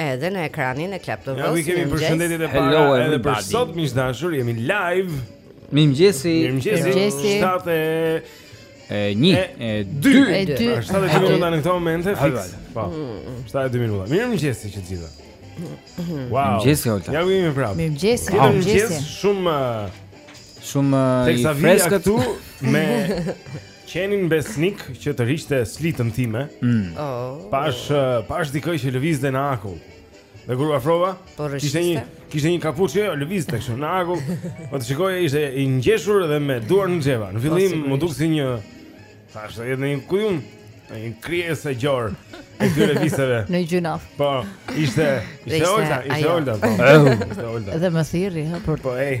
Edhe në ekranin e Club TV-s. Ja, i kemi përshëndetjet e para edhe për sot miq të dashur, jemi live. Mirëmëngjesi. Mirëmëngjesi. 7 e 1 e 2 e 2. 7 e 2 minuta në këto momente fiks. Po. 7 e 2 minuta. Mirëmëngjesi që të gjithë. Wow. Mirëmëngjesi Olta. Ja vjen prapë. Mirëmëngjesi. Mirëmëngjesi. Shumë shumë i freskët këtu me Qenin besnik që tërhiqte slitën time mm. oh. Pashë, pashë dikë që lëvizte në akull Dhe kur u afrova, po kishte një kishte një kapuç, jo, lëvizte kështu në akull. Po të shikoj ishte i ngjeshur dhe me duar në xhepa. Në fillim po, m'u duk si një thashë se je ti ndonjë kojotë, një krijesë e gjorë. E këtyre viseve. Gjynah. Po, ishte ishte Olta, ishte Olta. Po. Ishte Olta. Dhe më thirri, ha, por. Po, ej.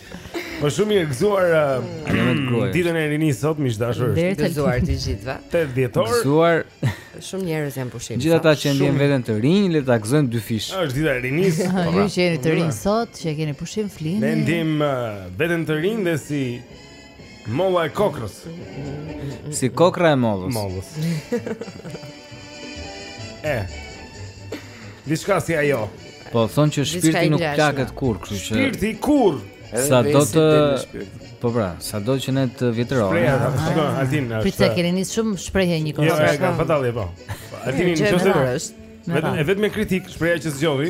Po shumë mirë gëzuar uh, ditën e rinisë sot miq të dashur. Gëzuar të gjithëve. 8 dhjetor. Gëzuar shumë njerëz janë pushim. Gjithë ata që ndiejnë veten të rinj, le ta gëzojnë dyfish. Është dita e rinisë. Po, ju pra. që jeni të rinj sot, që keni pushim flini. Ne ndiejmë uh, veten të rinj dhe si Molla e kokrrës. Si kokrra e mollës. Mollës. e. Diçka si ajo. Po thonë që shpirti nuk plaket kurrë, kështu që Shpirti kurrë? Sado të Po pra, sado që ne të vjetrohemi. Shprehja, shiko Altin është. Pse keni nis shumë shprehje njëkohë. Jo, e ka fatalli po. Altin i çështë. Vetëm vetëm kritikë, shprehja që zgjodhi.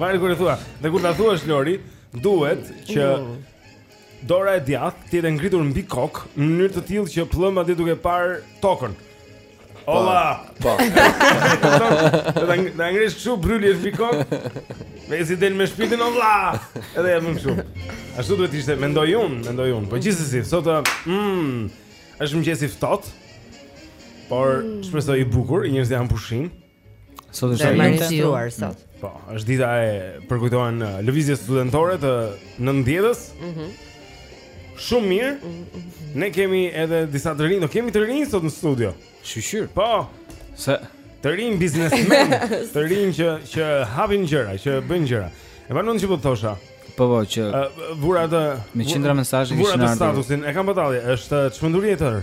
Varet kur e thua. Dhe kur ta thuash Lori, duhet që dora e djathtë të jetë ngritur mbi kokë në mënyrë të tillë që pëllëmba të jetë duke parë tokën. Ola. Po. Do ta ngresh kështu bryli është mbi kokë. Me si del me shpirtin ola. Edhe jam kështu. Ashtu duhet të ishte, mendoj unë, mendoj unë. Po gjithsesi, sot mm, është mëngjes i ftohtë. Por mm. shpresoj i bukur, njerëzit janë pushim. Sot është e martuar sot. Po, është dita që përkujtohen uh, lëvizjet studentore të 90-ës. Mhm. Mm Shumë mirë. Mm -hmm. Ne kemi edhe disa të rinj, do kemi të rinj sot në studio. Shyqyr. Po. Se të rinj biznesmenë, të rinj që që hapin gjëra, që bëjnë gjëra. E vënon që po thosha. Po po që uh, vura atë me qindra mesazhe kishin ardhur. Vura atë statusin, e kam batalje, është çmenduri e tërë.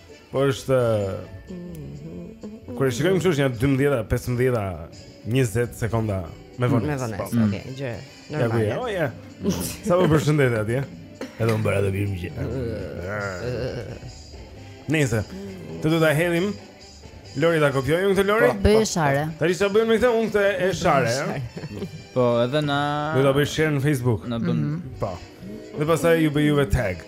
Po është Kur e shikojmë kështu është një 12, 15, 20 sekonda me vonesë. Me vonesë, po. okay, mm. gjë. Normal. Ja, oh, ja. Sa më po përshëndet atje? Edhe unë bëra të mirëmëngjesi. Nëse të do ta hedhim Lori ta kopjoj unë këtë Lori? Po, bëj share. Tani çfarë bëjmë me këtë unë këtë e share, ëh. Po, edhe na Do ta bëj share në Facebook. Na bën. Mhm. Po. Dhe pastaj ju bëj juve tag.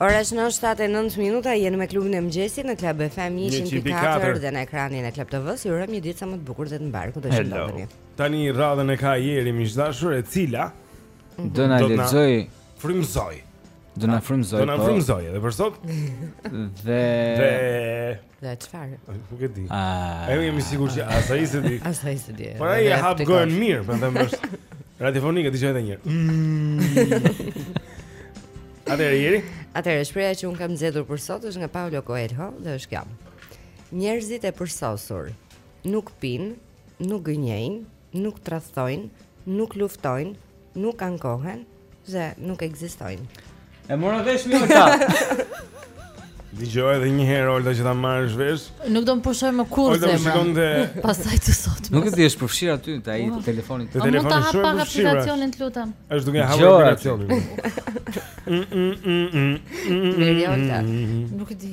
Ora është 9 e 9 minuta, jemi me klubin e mëgjesit në klab FM 100.4 dhe në ekranin e klab TV-s, ju uroj një ditë sa më të bukur dhe të mbarë, kudo që të ndodheni. Tani radhën e ka jeri miq të dashur e cila, mhm. do na lexojë, frymëzojë, do na frymëzojë, do na po. frymëzojë, edhe për sot, dhe... Dhe çfarë? Nuk e di. Ah. Ai jam i sigurt që as ai se di. As ai se di. Po ai e hap gojën mirë, prandaj më është radiofonike dëgjoje edhe një herë. Atëherë jeri? Atëherë shprehja që unë kam zgjedhur për sot është nga Paulo Coelho dhe është kjo. Njerëzit e përsosur nuk pinë, nuk gënjejnë, nuk tradhtojnë, nuk luftojnë, nuk ankohen, Dhe nuk ekzistojnë. E more vesh mi Olta. Dëgjoje edhe një herë Olta që ta marrësh vesh. Nuk do të pushojë më kurrë zemra. Olta shikon te pastaj të sot. Nuk e di është përfshirë aty te ai oh. telefoni. Te telefoni shumë. Mund ta hap pak aplikacionin, të lutem. Është duke hapur aplikacionin. Nuk e di.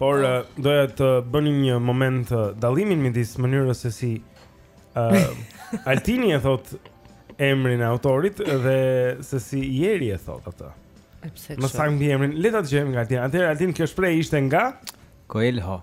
Por po. eh, doja të bënim një moment eh, dallimin midis mënyrës se si uh, Altini e thotë emrin e autorit dhe se si Jeri e thotë atë. Më saktë mbiemrin, le ta dëgjojmë nga Altini. Atëherë Altin kjo shprehje ishte nga Coelho.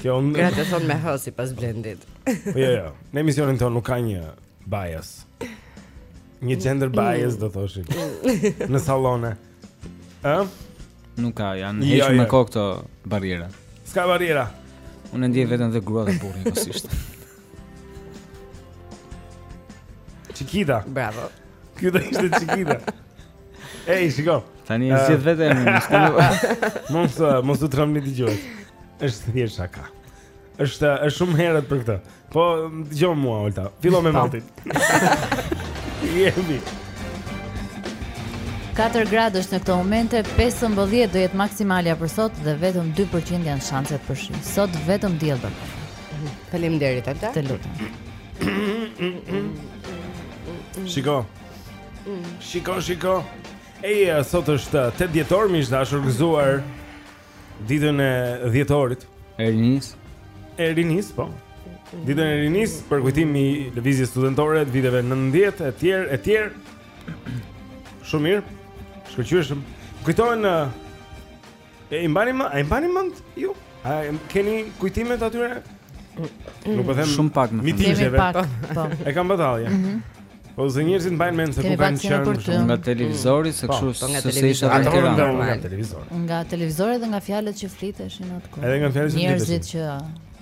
Kjo unë... Gratë e thonë me hë sipas Blendit Po jo, jo, në emisionin tonë nuk ka një bias Një gender mm. bias do thoshim mm. Në salone Ë? Nuk ka, janë jo, heqë me jo. kohë këto barriera S'ka barriera Unë e ndjej veten dhe grua dhe burri kësisht Qikita Bravo Kjo ishte qikita Ej, shiko. Tani e zgjidh vetëm. Mos mos u trembni dëgjues. Është thjesht shaka. Është është shumë herët për këtë. Po dëgjo mua Olta. Fillo me motin. Jemi. 4 gradë është në këto momente, 15 do jetë maksimalja për sot dhe vetëm 2% janë shanset për shi. Sot vetëm diell dhe përshë. Faleminderit, Olta. Të lutem. Shiko. Mm. Shiko, shiko. Ej, sot është 8 eh, dhjetor, miq të dashur, gëzuar ditën e dhjetorit. E rinisë. E rinisë, po. Ditën e rinisë, përkujtimi i lëvizjes studentore të viteve 90 e tjera e tjera. Shumë mirë. Shkëlqyeshëm. Kujtohen eh, E i mbani më, e i mbani mend ju? A keni kujtime të atyre? Nuk po them shumë pak më. Kemi pak. Po. E kam batalje. Mhm. Po se njerëzit mbajnë mend se ku kanë qenë nga televizori se po, kështu po, se isha në Tiranë nga televizori. Nga televizori dhe nga fjalët që fliteshin atë kohë. Edhe nga fjalët që fliteshin. Njerëzit që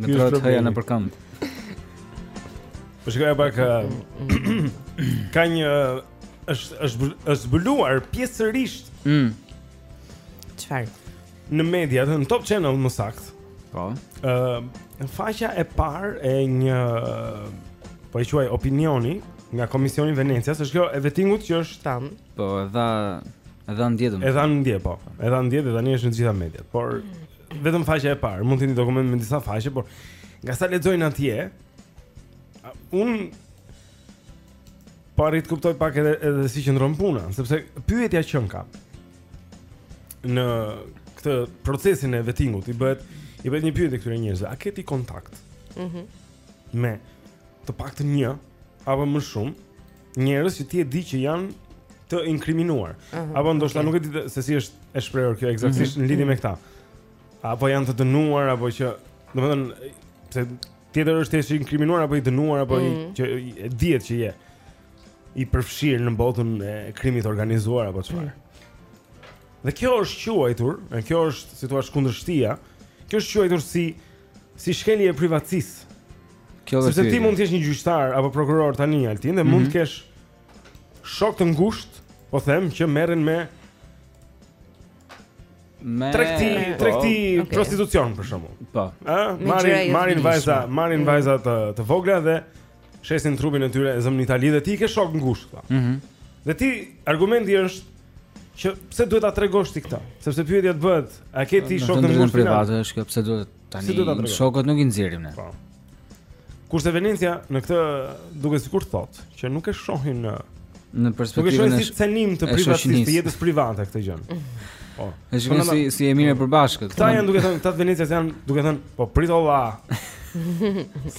Në pra të hëja në përkënd Po shikoja pak Ka një është është është zbuluar pjesërisht. Mm. Çfarë? Në media, në Top Channel më saktë. Po. Ë, uh, faqja e parë e një po e quaj opinioni nga Komisioni i Venecias, është kjo e vetingut që është tani. Po, e dha e dha dje. E dha dje po. E dha dje dhe tani është në të gjitha mediat. Por mm. vetëm faqja e parë, mund të jetë një dokument me disa faqe, por nga sa lexojnë atje, unë po arrij të kuptoj pak edhe edhe si qëndron puna, sepse pyetja qenka në këtë procesin e vetingut i bëhet i bëhet një pyetje këtyre njerëzve, a ke ti kontakt? Mhm. Mm me të paktën një apo më shumë njerëz që ti e di që janë të inkriminuar. Uh mhm, -huh, apo ndoshta okay. nuk e di se si është e shprehur kjo ekzaktësisht uh mhm, -huh, në lidhje uh mhm. -huh. me këta. Apo janë të dënuar apo që, domethënë, se tjetër është i inkriminuar apo i dënuar apo uh -huh. i, që e dihet që je i përfshirë në botën e krimit të organizuar apo çfarë. Mm. Dhe kjo është quajtur, e kjo është si të thuash kundërshtia. Kjo është quajtur si si shkelje e privatësisë. Kjo është. Sepse ti mund të jesh një gjyqtar apo prokuror tani Altin dhe mm -hmm. mund të mhm. kesh shok të ngushtë, po them që merren me me tregti, po. tregti okay. prostitucion për shembull. Po. Ë, marrin marrin vajza, marrin mm. vajza të të vogla dhe shesin trupin e tyre e zëmë në Itali dhe ti e ke shok të ngushtë. Po. Mhm. Mm dhe ti argumenti është Që pse duhet ta tregosh ti këtë? Sepse pyetja të bëhet, a ke ti shokë të ngushtë privat, është kjo pse duhet tani shokët nuk i nxjerrim ne. Po. Kurse Venecia në këtë duket sikur thotë që nuk e shohin në në perspektivën e shohin si cenim të privatësisë, të jetës private këtë gjë. Po. E shikojnë si si e mirë e përbashkët. Këta janë duke thënë, këta të Venecias janë duke thënë, po prit o vlla.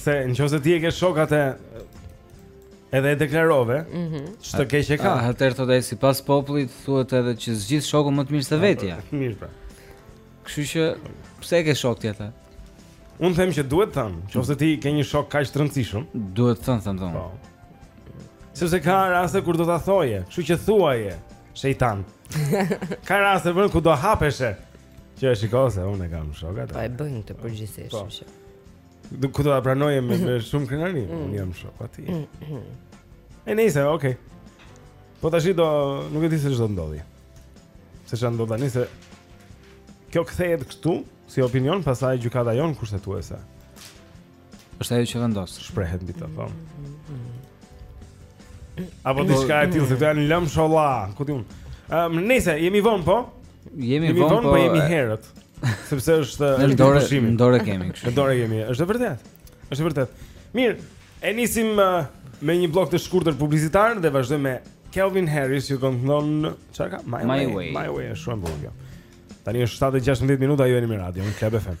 Se nëse ti e ke shok atë e Edhe e deklarove. Mhm. Mm Ç'të keq e ka? Atëherë thotë ai sipas popullit thuhet edhe që zgjidh shokun më të mirë se vetja. Po, mirë pra. Kështu që pse e ke shok ti atë? Unë them që duhet thënë, nëse ti ke një shok kaq të rëndësishëm, duhet thënë, them thon. Po. Sepse ka raste kur do ta thoje, kështu që thuaje, shejtan. ka raste vend ku do hapeshe. Që e shiko se, unë e kam shok atë. Po e bëjnë këtë përgjithësisht. Po. Diku do ta pranoje me me shumë krenari. Mm. Unë e kam shok atë. Mm, mm. E nejse, okay. Po tash do nuk e di se ç'do ndodhi. Se ça ndodh tani se kjo kthehet këtu si opinion pastaj gjykata jonë kushtetuese. Është ajo që vendos. Shprehet mbi të thonë. Apo diçka e tillë se këto janë lëmsh o vlla, ku di unë. Ëm, um, nëse jemi vonë po, Jemi vonë, po jemi herët. Sepse është në dorë, në dorë kemi kështu. Në dorë kemi, është e vërtetë. Është e vërtetë. Mirë, e nisim uh, me një bllok të shkurtër publicitar dhe vazhdojmë me Calvin Harris që këndon, çfarë ka? My, my way. way. My way është shumë bukur. Tani është 7:16 minuta, ju jeni në radio, në Club FM.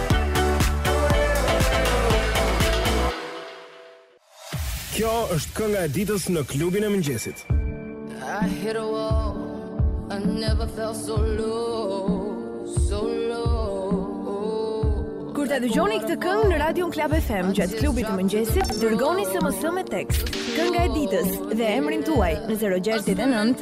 Kjo është kënga e ditës në klubin e mëngjesit. I hit a wall. I never felt so low, so low. Kur ta dëgjoni këtë këngë në radion Club FM gjatë klubit të mëngjesit, dërgoni SMS me tekst, kënga e ditës dhe emrin tuaj në 069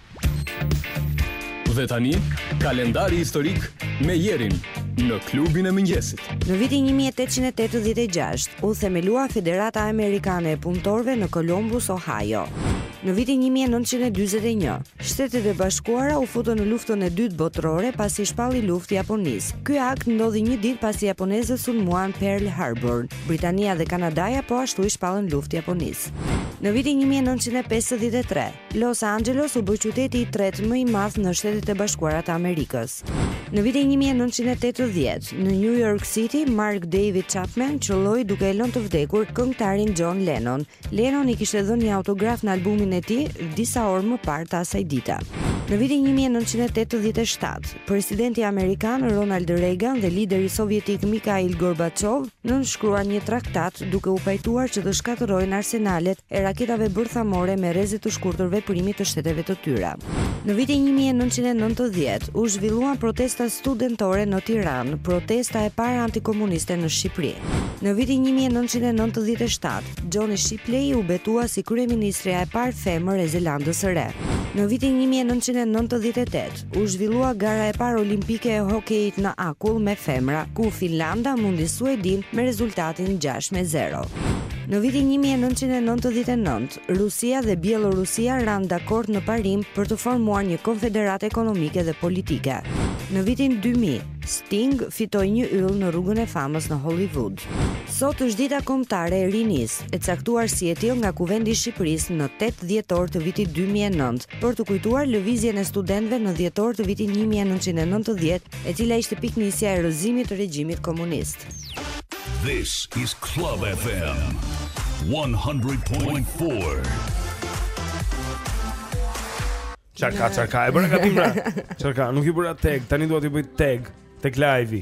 Dhe tani, kalendari historik me Jerin në klubin e mëngjesit. Në vitin 1886, u themelua Federata Amerikane e Punëtorëve në Columbus, Ohio. Në vitin 1941, Shtetet e Bashkuara u futën në luftën e dytë botërore pasi i shpalli luftë Japonisë. Ky akt ndodhi një ditë pasi japonezët sulmuan Pearl Harbor. Britania dhe Kanadaja po ashtu i shpallën luftë Japonisë. Në vitin 1953, Los Angeles u bë qyteti i tretë më i madh në Shtetet e Bashkuara të Amerikës. Në vitin 1980, në New York City, Mark David Chapman qëlloi duke e lënë të vdekur këngëtarin John Lennon. Lennon i kishte dhënë një autograf në albumin e tij disa orë më parë të asaj dite. Në vitin 1987, Presidenti amerikan Ronald Reagan dhe lideri sovjetik Mikhail Gorbaçov nënshkruan një traktat duke u pajtuar që të shkatërrojnë arsenalet e raketave bërthamore me rreze të shkurtër veprimi të shteteve të tyre. Në vitin 1990 u zhvilluan protestat studentore në Tiranë, protesta e parë antikomuniste në Shqipëri. Në vitin 1997, Jenny Shipley u betua si kryeministrja e parë femër e Zelandës së Re. Në vitin 1998, U zhvillua gara e parë olimpike e hokejit në akull me femra, ku Finlanda mundi Suedinë me rezultatin 6 me 0. Në vitin 1999, Rusia dhe Bjellorusia ranë dakord në parim për të formuar një konfederatë ekonomike dhe politike. Në vitin 2000, Sting fitoi një yll në Rrugën e Famës në Hollywood. Sot është Dita Kombëtare e Rinisë, e caktuar si e tillë nga Kuvendi i Shqipërisë në 8 dhjetor të vitit 2009, për të kujtuar lëvizjen e studentëve në dhjetor të vitit 1990, e cila ishte pikënisja e rrëzimit të regjimit komunist. This is Club FM 100.4. Ça ka, ça ka, e bëra gabim. Ça ka, nuk i bëra tag, tani dua t'i bëj tag tek live-i.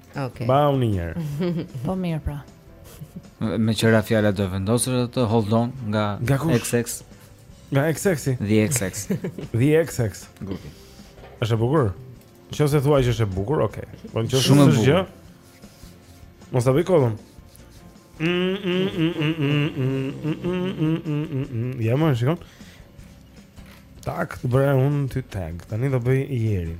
Okej. Okay. Bëje një herë. Po mirë pra. Meqë ra fjala do vendosur atë të hold on nga, nga kush? XX. Nga XX-i. The XX. The XX. Bukur. Është e bukur. Nëse thua që është e bukur, okay. Po nëse shumë është gjë. Mos ta bëj kodën. Ja më shikon. Tag, të bëra unë ty tag. Tani do bëj Jerin.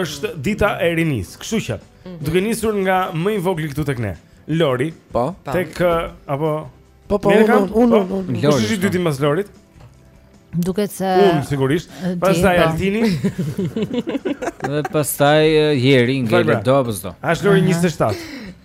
Është dita e rinisë, kështu që mhm. duke nisur nga më i vogli këtu tek ne. Lori, po. Tek apo Po po, unë unë unë. Po? Kush është i dyti mbas Lorit? Duket se Unë sigurisht. Pastaj po. Altini. Dhe pastaj Jeri ngel do apo s'do. Është Lori 27.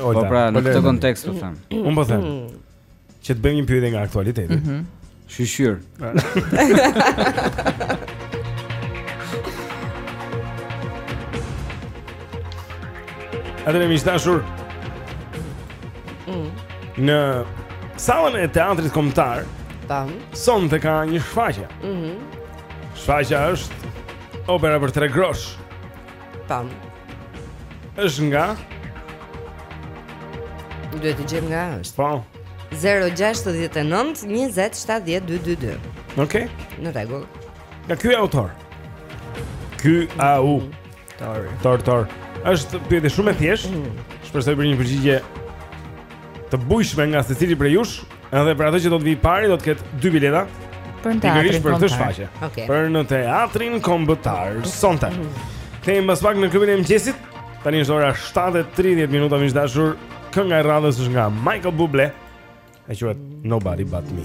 Olta. Po pra, në këtë kontekst po them. Unë po them. Që të bëjmë një pyetje nga aktualiteti. Mhm. Mm Shyqyr. Atëherë miq të dashur. Mm. Në sallën e teatrit kombëtar. Tam. Sonte ka një shfaqje. Mhm. Mm shfaqja është opera për tre grosh. Tam. Është nga Duhet të gjejmë nga është. Po. 069 20 70 222. Okej. Në rregull. Nga ky autor. Ky autor. Tor tor. Është pyetje shumë e thjeshtë. Mm. Shpresoj për një përgjigje të bujshme nga secili prej jush. Edhe për atë që do të vijë i pari do të ketë dy bileta. Për teatrin kombëtar. Për këtë shfaqje. Okay. Për në teatrin kombëtar sonte. Kthehemi pas pak në klubin e mëngjesit. Tani është ora 7 e 30 minuta miq të dashur. Kënga e radhës është nga Michael Bublé. E quhet Nobody But Me.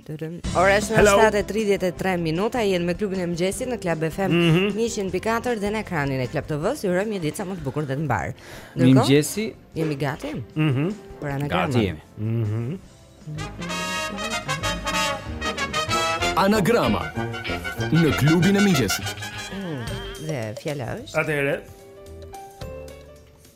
Ora është 7 e 33 minuta, jemi me klubin e mëngjesit në Club FM mm -hmm. 104 dhe në ekranin e Club TV-s, ju urojmë një ditë sa më të bukur dhe të mbarë. Mëngjesi, jemi gati? Mhm. Mm për anagramën. Gati jemi. Mhm. Mm Anagrama në klubin e mëngjesit. Mm, dhe fjala është? Atëherë,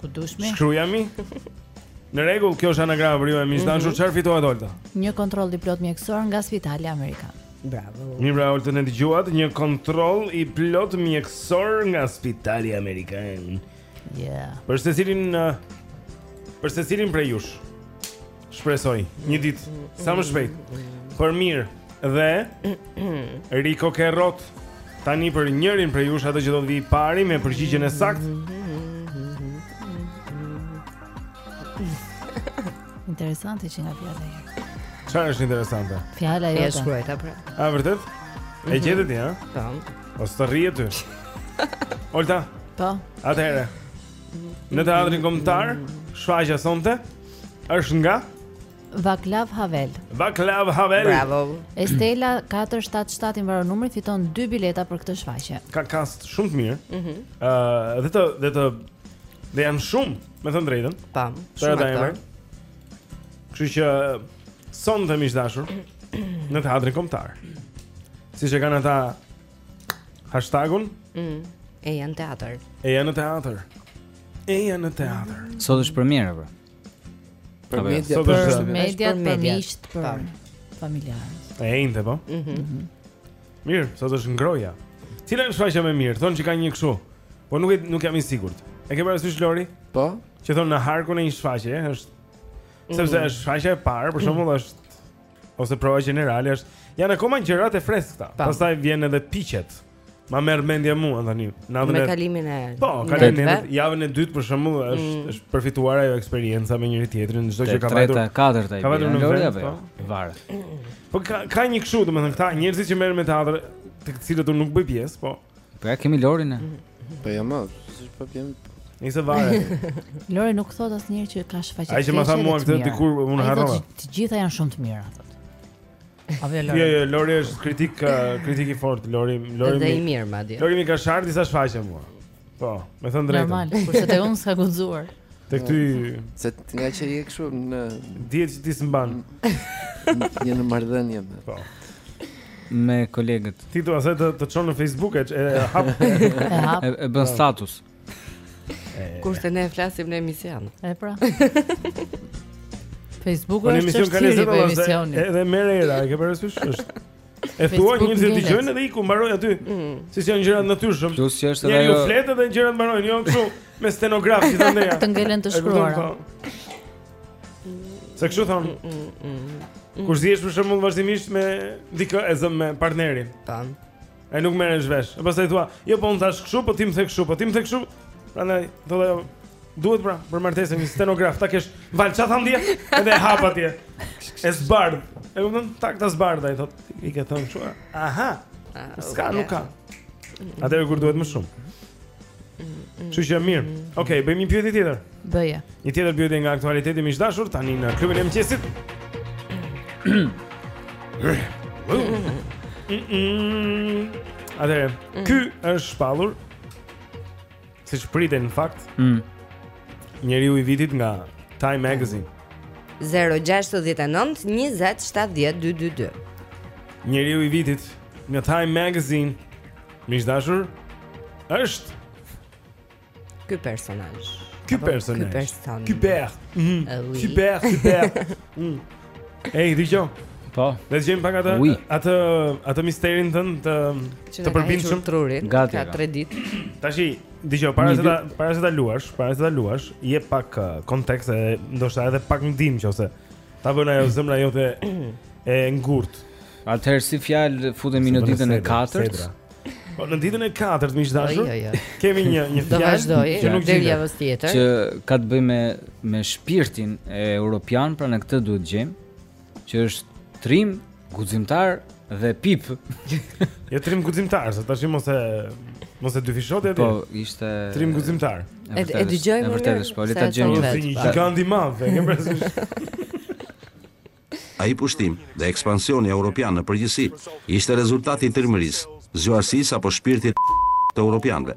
Ku dush me? Shkrujami. Në rregull, kjo është anagrama për ju miq të dashur, mhm. çfarë fitohet Olta? Një kontroll i plot mjekësor nga Spitali Amerikan. Bravo. Mirë pra, Oltën e dëgjuat një kontroll i plot mjekësor nga Spitali Amerikan. Yeah. Për secilin uh, për secilin prej jush. Shpresoj, një ditë, sa më shpejt, për mirë dhe Riko Kerrot, tani për njërin prej jush atë që do të vijë i pari me përgjigjen e saktë. Interesante që nga pjata e Ça është interesante? Fjala e jota. E shkruajt, a pra. A, vërtet? E mhm. gjetët një, a? Ta. Po. O së të rrjet të Olta? Po. Atëhere. Në Teatrin Kombëtar, shfaqja sonte, Është nga Vaklav Havel. Vaklav Havel. Bravo. Estela 477 i mbaron numri, fiton dy bileta për këtë shfaqje. Ka kast shumë të mirë. Ëh, mm uh, dhe të dhe të dhe janë shumë, me thënë të drejtën. Pam. Shumë aktorë. Kështu që sonte miq të dashur në teatrin kombëtar. Siç e kanë ata Hashtagun? Mm, ejani teatër. E janë në teatër. E janë në teatër. Sot është premierë pra. Për media, për, për, për media, për miqt, për familjarë. E enjte po? Mhm. Mm mhm. Mirë, sot është ngroja. Cila është shfaqja më mirë? Thonë që ka një kështu. Po nuk e nuk jam i sigurt. E ke parasysh Lori? Po. Që thonë në harkun e një shfaqje, është sepse mm. është shfaqja e parë, për shembull, është ose prova gjenerale është janë akoma gjërat e freskëta. Pastaj vjen edhe piqet. Ma merr mendja mua tani. Me kalimin e Po, kalimin e javën e dytë për shembull është mm. është përfituar ajo eksperienca me njëri tjetrin, çdo që ka patur. Treta, katërta. Ka patur në Lori apo? Po. Varet. Po ka ka një kështu, domethënë këta njerëzit që merren me teatër, të cilët unë nuk bëj pjesë, po. Po ja kemi Lorin. Po ja, s'është problem. Nëse varet. Lori nuk thotë asnjëherë që ka shfaqje. Ai që më tha mua këtë dikur unë harrova. Të gjitha janë shumë të mira thotë. A vjen Lori? Jo, jo, Lori është kritik, kritik i fortë Lori. Lori dhe i mirë madje. Lori më ka sharë disa shfaqje mua. Po, me thënë drejtë. Normal, kurse te unë s'ka guxuar. Tek ty se nga që je kështu në dihet që ti s'mban. Je në marrëdhënie. Po. me kolegët. Ti thua se të të çon në Facebook e e hap e bën status. Kurse ne flasim në emision. E pra. Facebooku po është, ka lezet emisioni. Edhe më rëra, e ke parasysh është. E thua një se dëgjojnë edhe iku mbaroj aty. Mm. Si janë gjërat natyrshëm. Plus që është ajo. Jo flitet dhe gjërat mbarojnë, jo kështu me stenograf si thonë. Të ngelen të shkruara. Se kështu thonë. Mm, mm, mm, Kur zihesh për shembull vazhdimisht me dikë e zëmë me partnerin. Tan. Ai nuk merr vesh. E pastaj thua, "Jo po unë thashë kështu, po ti më the kështu, po ti më the kështu." Prandaj thotë duhet pra për martesën një stenograf ta kesh val ça tham dia edhe e hap atje. E zbardh. E kupton tak ta zbardh ai thotë, "I ke thënë kështu." Aha. Ah, S'ka nuk ka. Atëherë kur duhet më shumë. Kështu që mirë. Okej, okay, bëjmë një pyetje tjetër. Bëje. Një tjetër pyetje nga aktualiteti miq të dashur tani në klubin e mëngjesit. Atëherë, mm. ky është shpallur. Siç pritej në fakt. Mm. Njeriu i vitit nga Time Magazine. 069 20 70 222. Njeriu i vitit nga Time Magazine. Miq të dashur, është ky personazh. Ky personazh. Ky per. Mhm. Ky per, ky per. Mhm. Ej, dëgjo. Po. Le të gjejmë pak atë atë atë misterin tënd të përbindshëm trurin. Ka 3 ditë. Tashi, dëgjo, para se ta para se ta luash, para se ta luash, jep pak uh, kontekst e ndoshta edhe pak ndihmë nëse Ta bën ajo zemra jote e ngurt. Atëherë si fjalë futemi në ditën e katërt. Po në ditën e katërt miq të dashur. Kemi një një fjalë që nuk deri javës tjetër. Që ka të bëjë me me shpirtin europian, pra në këtë duhet të gjejmë që është trim Guximtar dhe pip. Jo, trim guximtar, se tash mos e mos e dyfisho atë. Po, ishte trim guximtar. E dëgjojmë, vërtet, po le ta dëgjojmë. Si një gjigant i madh, e ke parasysh. Ai pushtim dhe ekspansioni europian në përgjithësi ishte rezultati i trimërisë, zgjuarësisë apo shpirtit të europianëve.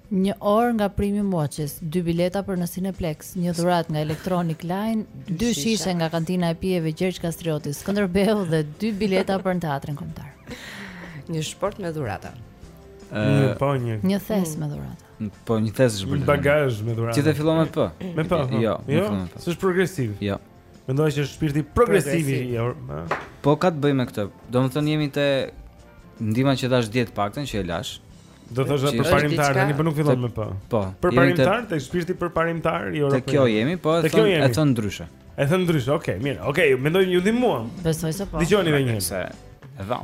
Një orë nga Premium Watches, dy bileta për në Cineplex, një dhuratë nga Electronic Line, dy shishe nga kantina e pijeve Gjergj Kastrioti, Skënderbeu dhe dy bileta për në Teatrin Kombëtar. Një shportë me dhurata. Ëh, po një. Një thes me dhurata. Po një thes është bërë. Bagazh me dhurata. Që të fillon me P. Me P. Po. Jo, jo, s'është progresiv. Jo. Mendoj që është shpirti progresiv i Euro. Po ka të bëjë me këtë. Domethënë jemi te ndihma që dhashë dje, të paktën që e lash. Do thosha përparimtar tani po nuk fillon me p. Po. Përparimtar tek shpirti përparimtar i Europës. Te kjo jemi, po e thon e thon ndryshe. E thon ndryshe. Okej, mirë. Okej, mendoj ju ndihmuam. Besoj se po. Dëgjoni edhe një herë.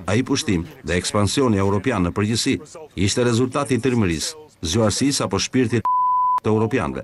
Ai pushtim dhe ekspansioni europian në përgjithësi ishte rezultati i trimërisë, zgjuarësisë apo shpirtit të europianëve.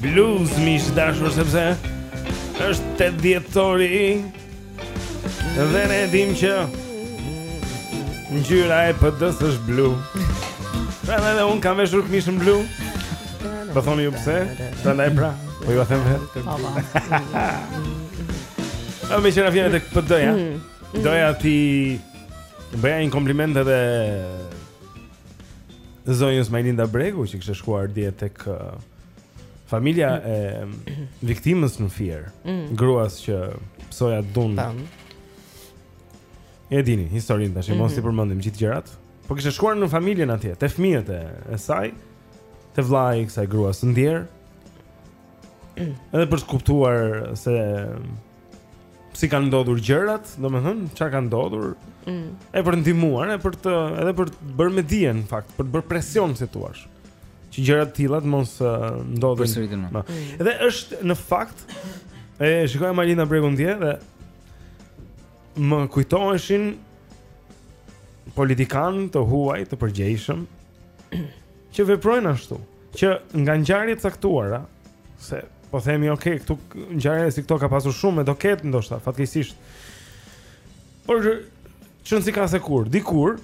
Blues miq të dashur sepse është tetë dhjetori Dhe ne e dimë që Ngjyra e PD-së është blu Pra dhe dhe unë kam veshur këmishën blu Pra thoni ju pse Pra dhe pra Po jua them dhe A meqë ra fjala te PD-ja mm. Doja t'i Bëja një kompliment edhe zonjës Majlinda Bregu që kishte shkuar dje tek uh, familja e viktimës në Fier, mm. gruas që pësoi dhunë. Tam. E dini historinë tash, mm -hmm. mos t'i mhm. përmendim gjithë gjërat. Po kishte shkuar në familjen atje, te fëmijët e, e saj, te vllai i kësaj gruas së ndjerë. Mm. Edhe për të kuptuar se si kanë ndodhur gjërat, domethënë çfarë ka ndodhur. Mm. E për të ndihmuar, e për të edhe për të bërë me dije në fakt, për të bërë presion si të thuash. Që gjëra të tilla të mos uh, ndodhin. Përsëriten. Po. Mm. Dhe është në fakt e shikoja Majlinda Bregun dje dhe më kujtoheshin politikanë të huaj të përgjegjshëm që veprojnë ashtu, që nga ngjarje të caktuara, se po themi ok, këtu ngjarje si këto ka pasur shumë, do ketë ndoshta fatkeqësisht. Por qënë si ka se kur, dikur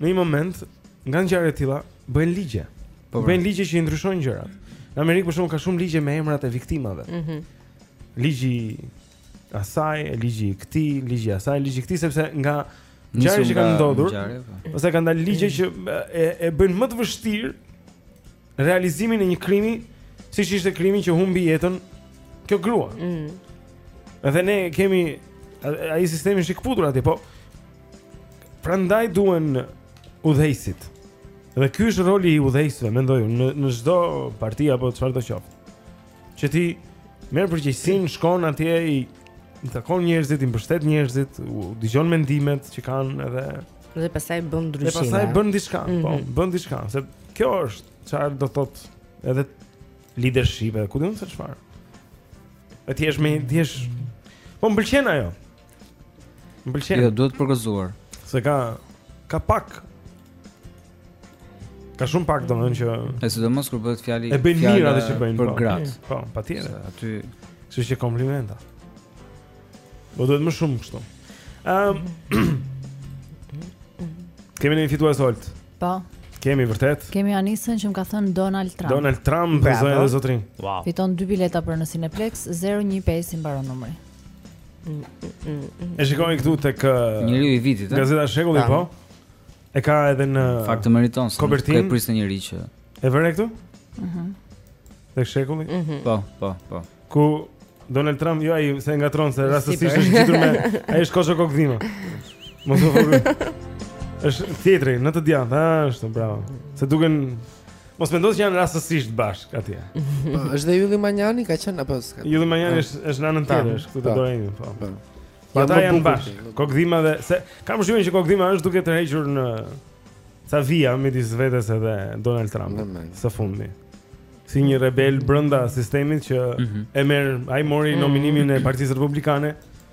në një moment nga ngjarje të tilla bëjnë ligje. Po, po. bëjnë ligje që i ndryshojnë gjërat. Në Amerikë për shembull ka shumë ligje me emrat e viktimave. Mhm. Mm Ligji asaj, ligji i këtij, ligji i asaj, ligji i këtij sepse nga ngjarje që kanë ndodhur, po. ose kanë dalë ligje që e, e bëjnë më të vështirë realizimin e një krimi, siç ishte krimi që humbi jetën kjo grua. Mm. Edhe ne kemi ai sistemi është i këputur atje, po prandaj duhen udhëheqësit. Dhe ky është roli i udhëheqësve, mendoj unë, në çdo parti apo çfarëdo qoftë. Që ti merr përgjegjësinë, shkon atje i i takon njerëzit, i mbështet njerëzit, u dëgjon mendimet që kanë edhe dhe pastaj bën ndryshime. Dhe pastaj bën diçka, mm -hmm. po, mhm. bën diçka, se kjo është çfarë do thotë edhe leadership, ku di unë se çfarë. E thjesht me thjesht Po më pëlqen ajo. Më pëlqen. Jo, duhet përgëzuar. Se ka ka pak. Ka shumë pak domethënë që e sidomos kur bëhet fjalë e bëjnë mirë atë që bëjnë për po. gratë. Mm, po, patjetër. Aty, kështu që komplimenta. Po duhet më shumë kështu. Ehm. Um, Kemi një fitues sot. Po. Kemi vërtet. Kemi Anisën që më ka thënë Donald Trump. Donald Trump pra zonja dhe zotërinj. Wow. Fiton dy bileta për në Cineplex 015 i mbaron numri. E shikoni këtu tek njeriu i vitit, gazeta Shekulli po. E ka edhe në Fakt e meriton. Kopertinë pris në njëri që e vure këtu? Mhm. Tek Shekulli? Mhm. Po, po, po. Ku Donald Trump jo ai se e ngatërron se rastësisht është gjetur me ai është Koço Kokëdhima. Mos u vogël. Është tjetri në të djathtë, ashtu bravo. Se duken Mos mendoj se janë rastësisht bashkë atje. Po, është dhe Ylli Manjani ka qenë apo s'ka? Ylli Manjani ah. është është në anën tjetër, është këtu të dorëni, po. Po. po ata janë bashkë. Kokdhima dhe se kam përshtypjen që Kokdhima është duke tërhequr disa vija midis vetes edhe Donald Trump së fundi. Si një rebel brenda sistemit që mhm. e merr, ai mori mhm. nominimin e Partisë Republikane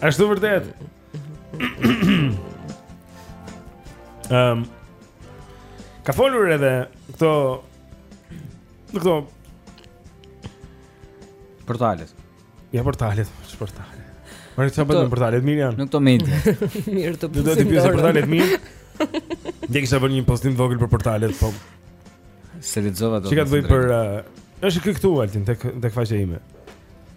Ashtu vërtet. Ehm. Ka folur edhe këto në këto portalet. Ja portalet, ç'portale. Por çfarë bën në portalet mirë janë? Në këto media. Mirë të pusim. Do të pjesë portalet mirë. Dhe kisha bën një postim vogël për portalet, po. Se lexova do. Çka të bëj për është këtu altin tek tek faqja ime.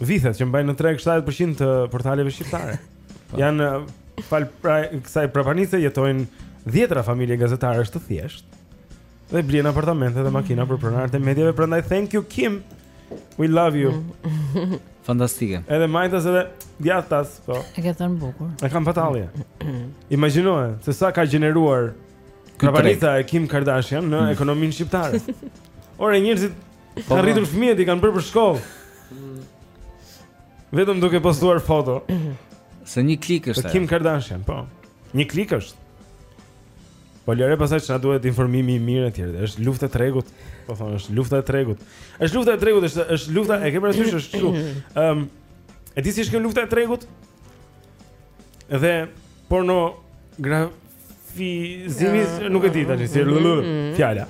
Vithet që mbajnë në treg 70% të portaleve shqiptare. Po. Janë falë pra kësaj prapanice jetojnë dhjetëra familje gazetarësh të thjeshtë. Dhe blien apartamente dhe makina për pronarët e mediave, prandaj thank you Kim. We love you. Fantastike. Edhe majtas edhe djathtas, po. E ke thënë bukur. E kam fantazi. Imagjinoje se sa ka gjeneruar Prapanica e Kim Kardashian në mm. ekonominë shqiptare. Ore njerëzit Kanë rritur fëmijët i kanë bërë për shkollë. Vetëm duke postuar foto. Se një klik është. Kim Kardashian, po. Një klik është. Po lëre pastaj që na duhet informimi i mirë etj. Është lufta e tregut. Po thonë është lufta e tregut. Është lufta e tregut, është është lufta e ke parasysh është kështu. Ëm ehm, e di si është kjo lufta e tregut? Dhe porno gra Fizimi ah, nuk e di tani si thuhet mm, mm. fjala.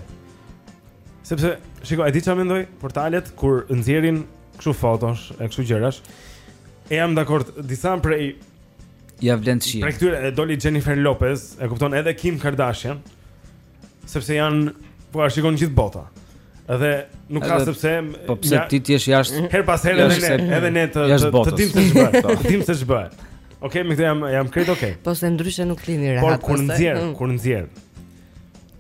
Sepse shiko, e di çfarë mendoj, portalet kur nxjerrin kështu fotosh, e kështu gjërash. E jam dakord, disa prej ia vlen t'i shohë. Pra këtyre e doli Jennifer Lopez, e kupton edhe Kim Kardashian, sepse janë po i shikon gjithë bota. Edhe nuk ka sepse po pse ti ti je jashtë. Her pas herë edhe ne, edhe ne të të dim se ç'bëhet. Po. Dim se ç'bëhet. Ok, me këtë jam jam krejt ok. Po se ndryshe nuk flini rehat. Por kur nxjerr, mm. kur nxjerr.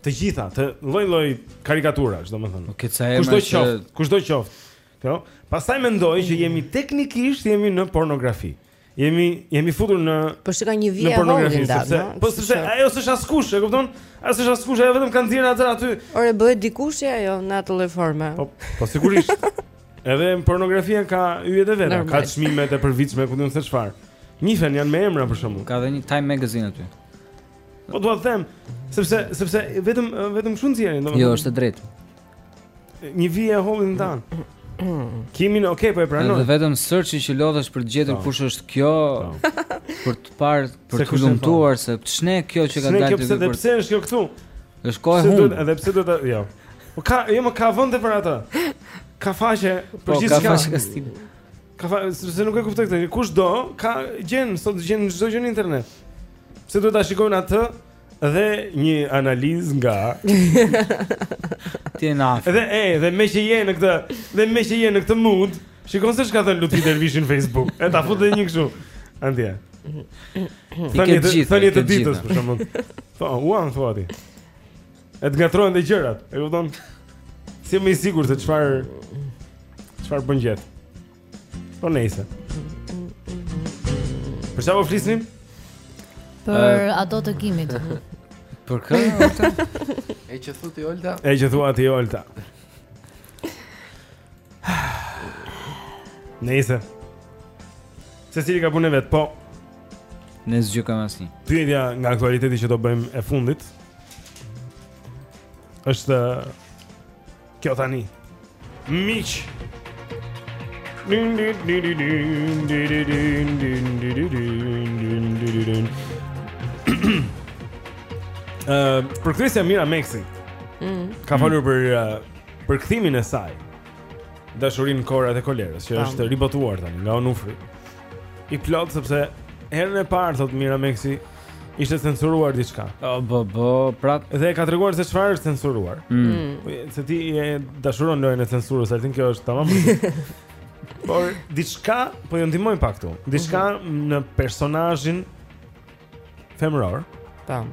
Të gjitha, të lloj-lloj karikaturash, domethënë. Po këtë sa e Kushdo qoftë, kushdo qoftë. Jo. Pastaj mendoj që jemi teknikisht jemi në pornografi. Jemi jemi futur në Po shikoj një vijë e hollë i ndan. Po sepse ajo s'është askush, e kupton? Ajo s'është askush, ajo vetëm kanë dhënë atë aty. Ore bëhet dikush ajo në atë lloj forme. Po, po sigurisht. Edhe pornografia ka yjet e veta, ka çmime të përvitshme ku diun se çfarë. Njihen janë me emra për shembull. Ka dhe një Time Magazine aty. Po dua të them, sepse sepse vetëm vetëm kështu nxjerrin, domethënë. Jo, është e drejtë. Një vije e hollë i ndan. Kimin, ok, po e pranoj. Edhe vetëm search-i që lodhesh për të gjetur po. kush është kjo, po. për të parë, për të kuptuar se ç'ne kjo që ka dalë. Ç'ne kjo pse është kjo këtu? Është kohë e humbur. Edhe pse do të, jo. Po ka, jo më ka vende për atë. Ka faqe për po, gjithçka. Po ka faqe kasting. Ka faqe, se nuk e kuptoj këtë. Kushdo, ka gjen, sot gjen çdo gjë në internet. Pse duhet ta shikojnë atë dhe një analizë nga Tina. Dhe e, dhe meqë je në këtë, dhe meqë je në këtë mood, Shikon se ç'ka thënë Lutfi Dervishi në Facebook. E ta fut edhe një kështu. Andje. Thënie të gjithë, thënie të ditës për shembull. Po, uau thua ti. E të ngatërrohen dhe gjërat, e kupton? S'je më i sigurt se çfarë çfarë po ngjet. Po nejse. Për çfarë po flisnim? Për ato të Kimit. Për kë? E që thotë Olta? E që thua ti Olta. Nëse secili ka punën e vet, po Ne zgjë kam asni Pyetja nga aktualiteti që do bëjmë e fundit është Kjo tani Miq Përkthyesja Mira Meksi mm. Ka folur për uh, përkthimin e saj. Dashuri në kohërat e kolerës, që Tam. është ribotuar tani nga Onufri. I plotë sepse herën e parë thotë Mira Meksi ishte censuruar diçka. O bo bo, prap. Dhe ka treguar se çfarë është censuruar. Mm. mm. Se ti e dashuron lojën e censurës, Altin kjo është tamam. Por diçka po ju ndihmoj pak këtu. Diçka mm -hmm. në personazhin femëror. Tam.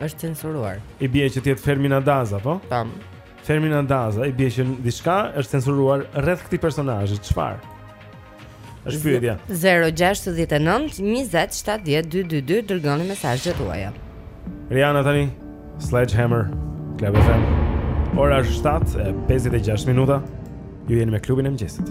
Është censuruar. I bie që të jetë Fermina Daza, po? Tam. Fermina Daza, i bie që diçka është censuruar rreth këtij personazhi, çfarë? Është pyetja. 069 20 70 222 dërgoni mesazhet tuaja. Riana tani Sledgehammer, Club FM. Ora është 7:56 minuta. Ju jeni me klubin e mëngjesit.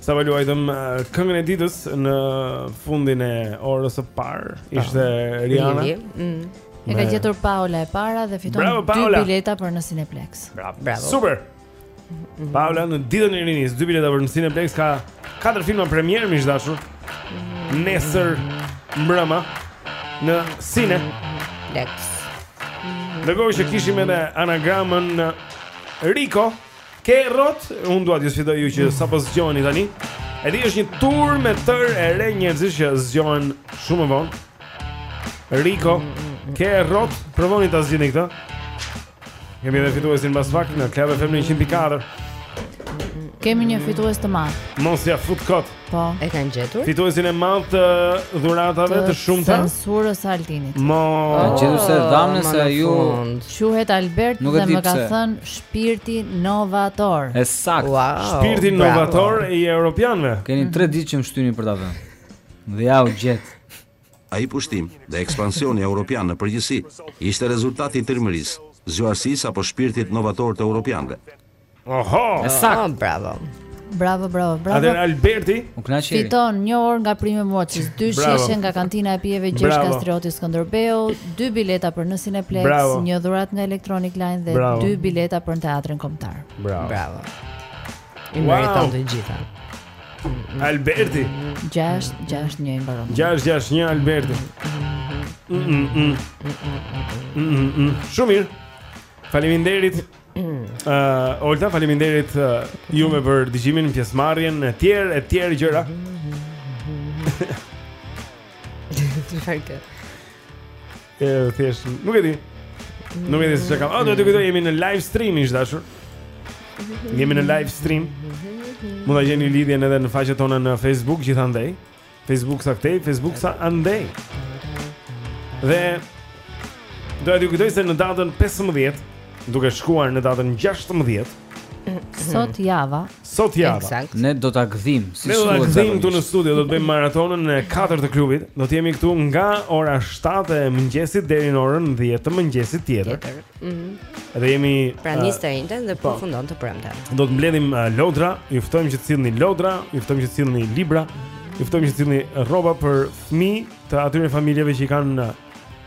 Sapo luajtëm uh, këngën e ditës në fundin e orës së parë, ishte Rihanna. Mm. E ka gjetur Paola e para dhe fiton dy bileta për në Cineplexx. Bravo. Super. Mhm. Paula në ditën e rinisë, dy bileta për në Cineplex ka katër filma premierë miq të dashur. Mhm. Nesër mbrëma në Cineplex. Mhm. Dëgjo që kishim edhe anagramën Riko Ke rrot, unë dua t'ju sfidoj ju që sapo zgjoheni tani E di është një turmë e tërë e re njerëzish që zgjohen shumë vonë Riko, ke rrot, provoni ta zgjidhni këtë Kemi edhe fituesin mbas pak në Club FM 104. Kemi një fitues të madh. Mos ia fut kot. Po. E kanë gjetur. Fituesin e madh të dhuratave të, të shumta. Sensurës Altinit. Mo. Ka gjetur se dhamë se ju quhet Albert Nuk dhe më ka thënë shpirti novator. E saktë. Wow, shpirti bravo. novator i europianëve. Keni 3 ditë që më shtyni për ta dhënë. Dhe ja u gjet. Ai pushtim, dhe ekspansioni europian në përgjithësi, ishte rezultat i trimërisë, zgjuarsisë apo shpirtit novator të europianëve. Oho! E saktë, ah, bravo. Bravo, bravo, bravo. Ore Alberti, u kënaqe. Fiton një orë nga Prime Watches, dy shishe nga kantina e pijeve Gjergj Kastrioti Skënderbeu, dy bileta për në Cineplex, bravo. një dhuratë nga Electronic Line dhe bravo. dy bileta për në Teatrin Kombëtar. Bravo. bravo. I meriton wow. të gjitha. Alberti 661 i mbaron. 661 Alberti. Mm -mm -mm. Mm -mm. Shumë mirë. Faleminderit. Ëh, mm. uh, Olta, faleminderit uh, shumë për dëgjimin, pjesëmarrjen e tjerë, e tjerë gjëra. Çfarë ke? E thjesht, nuk e di. Nuk e di se ç'kam. Ah, dua t'i kujtoj jemi në live stream miq të dashur. Jemi në live stream. Mund ta gjeni lidhjen edhe në faqet tona në Facebook gjithandej. Facebook sa këtej, Facebook sa andej. Dhe dua t'i kujtoj se në datën 15, duke shkuar në datën 16 Sot java. Sot java. Exact. Ne do ta gdhim, si thua. Ne do ta gdhim këtu në studio, do të bëjmë maratonën e katërt të klubit. Do të jemi këtu nga ora 7 e mëngjesit deri në orën 10 të mëngjesit tjetër. Tjetër. Mhm. Mm dhe jemi pra nis të enjten dhe përfundon të premten. Do të mbledhim uh, lodra, ju ftojmë që të sillni lodra, ju ftojmë që të sillni libra, ju ftojmë që të sillni rroba për fëmijë të atyre familjeve që i kanë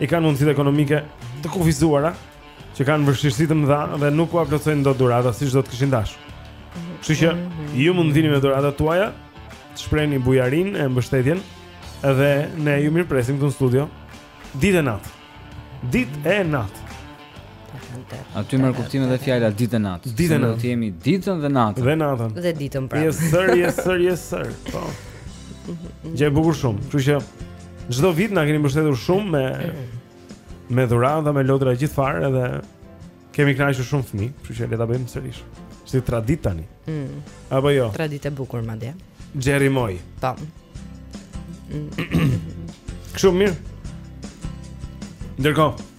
i kanë mundësitë ekonomike të kufizuara. që kanë vështirësi të mëdha dhe nuk ua plotësojnë dot dhurata siç do të kishin dashur. Kështu që ju mund të vini me dhuratat tuaja, të shprehni bujarinë e mbështetjen dhe ne ju mirëpresim këtu në studio ditë e natë. Ditë e natë. Aty merr kuptim edhe fjala ditë e natë. Ditë e natë. Do të jemi ditën dhe natën. Dhe natën. Dhe ditën prapë. Yes sir, yes sir, yes sir. Po. Gjë e bukur shumë. Kështu që çdo vit na keni mbështetur shumë me me dhurata, me lodra gjithfarë edhe kemi kënaqur shumë fëmijë, kështu që le ta bëjmë sërish. Si traditë tani. Mm. Apo jo. Traditë e bukur madje. Jerry Moy. Po. Kështu mirë. Ndërkohë.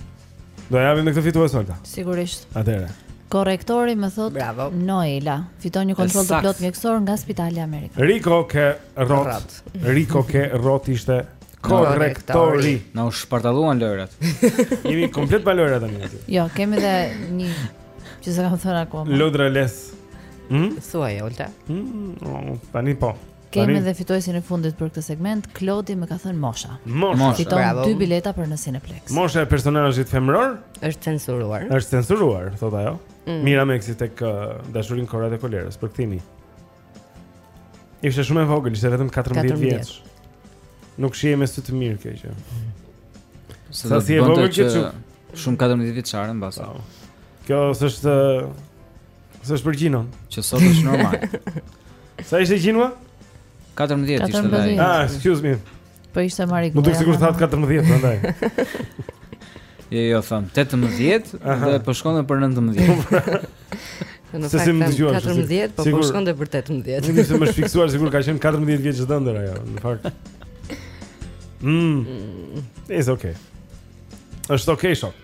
Do ja vëmë këtë fitues Olta. Sigurisht. Atëre. Korrektori më thot Bravo. Noela fiton një kontroll të plotë mjekësor nga Spitali Amerikan. Rico ke rot. Rico ke rot ishte Korrektori. Na u shpartalluan lojrat. Jemi komplet pa lojra tani. Jo, kemi dhe një që s'e kam thënë akoma. Lodra Les. Hm? Thuaj Olta. Hm, tani po. Kemi dhe fituesin e fundit për këtë segment, Klodi më ka thënë Mosha. Mosha, fiton bravo. dy bileta për në Cineplex. Mosha e personazhit femëror është censuruar. Është censuruar, thotë ajo. Mm. Mira Meksi tek uh, Dashuri në Kohërat e Kolerës përkthimin. Ishte shumë e vogël, ishte vetëm 14 vjeç. Nuk shihej me sy të mirë kjo gjë. Sa s'i e vogël që shumë 14 vjeçare mbas. Kjo s'është s'është për Gjinon, që sot është normal. Sa ishte Gjinua? 14 ishte ai. Ah, excuse me. Po ishte Mari Goja. Nuk e sigurt thatë 14 prandaj. Jo, jo, fam. 18 dhe po shkon për 19. Në fakt kam 14, po po shkon për 18. Nuk e di më ishte fiksuar sikur ka qenë 14 vjeç dhëndër ajo, në fakt. Mm. It's okay. Është okay shok.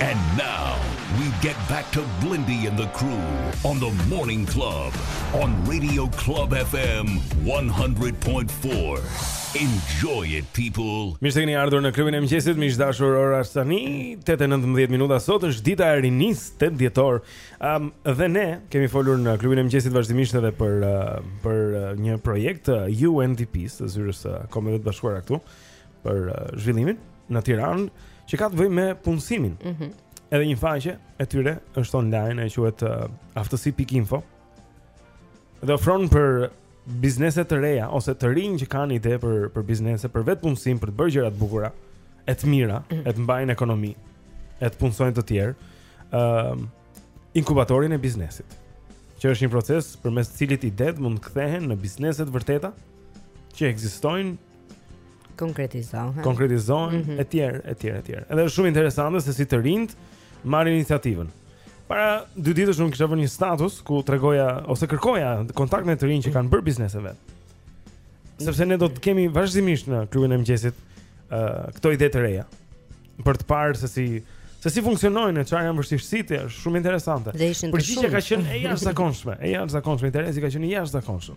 And now we get back to Blindy and the crew on the morning club on Radio Club FM 100.4. Enjoy it people. Mirë se keni ardhur në klubin e mëngjesit, miq të dashur, ora është tani 8:19 minuta. Sot është dita e rinisë 8 dhjetor. Ëm um, dhe ne kemi folur në klubin e mëngjesit vazhdimisht edhe për uh, për uh, një projekt uh, UNDP-s, të zyrës së uh, Kombeve të Bashkuara këtu. për uh, zhvillimin në Tiranë që ka të bëjë me punësimin. Ëh. Mm -hmm. Edhe një faqe e tyre është online e quhet uh, aftësi.info. Dhe ofron për biznese të reja ose të rinj që kanë ide për për biznese, për vetëpunësim, për të bërë gjëra të bukura, e të mira, mm -hmm. e të mbajnë ekonomi, e të punësojnë të tjerë. Ëh. Uh, inkubatorin e biznesit, që është një proces përmes të cilit idetë mund të kthehen në biznese të vërteta që ekzistojnë konkretizohen. Konkretizohen mm -hmm. etj, etj, etj. Edhe është shumë interesante se si të rinjt marrin iniciativën. Para dy ditësh unë kisha vënë një status ku tregoja ose kërkoja kontakt me të rinj që kanë bërë biznese vet. Sepse ne do të kemi vazhdimisht në klubin e mëngjesit ë uh, këto ide të reja për të parë se si se si funksionojnë, çfarë janë vështirësitë, është shumë interesante. Përgjigja ka qenë e jashtëzakonshme, e jashtëzakonshme, interesi ka qenë i jashtëzakonshëm.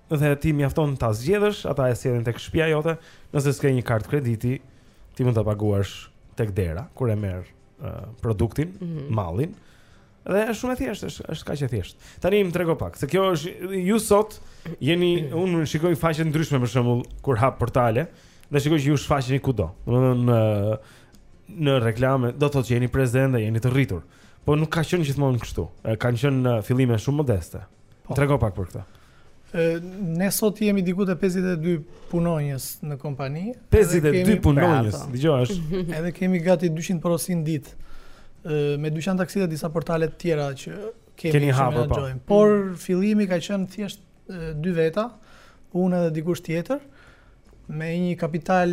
dhe ti mjafton ta zgjedhësh, ata e sjellin tek shtëpia jote, nëse s'ke një kartë krediti, ti mund ta paguash tek dera kur e merr uh, produktin, mm -hmm. mallin. Dhe është shumë e thjeshtë, është është kaq e thjeshtë. Tani më trego pak, se kjo është ju sot jeni unë shikoj faqe të ndryshme për shembull kur hap portale dhe shikoj që ju shfaqeni kudo. Domethënë në në reklame do të thotë që jeni prezente, jeni të rritur. Po nuk ka qenë gjithmonë kështu. Kanë qenë fillime shumë modeste. Po. Trego pak për këtë. Ne sot jemi diku te 52 punonjës në kompani. 52 punonjës, dëgjosh. Edhe kemi gati 200 porosi në ditë. Me dyqan taksi dhe disa portale të tjera që kemi keni hapur po. Por fillimi ka qenë thjesht dy veta, unë edhe dikush tjetër me një kapital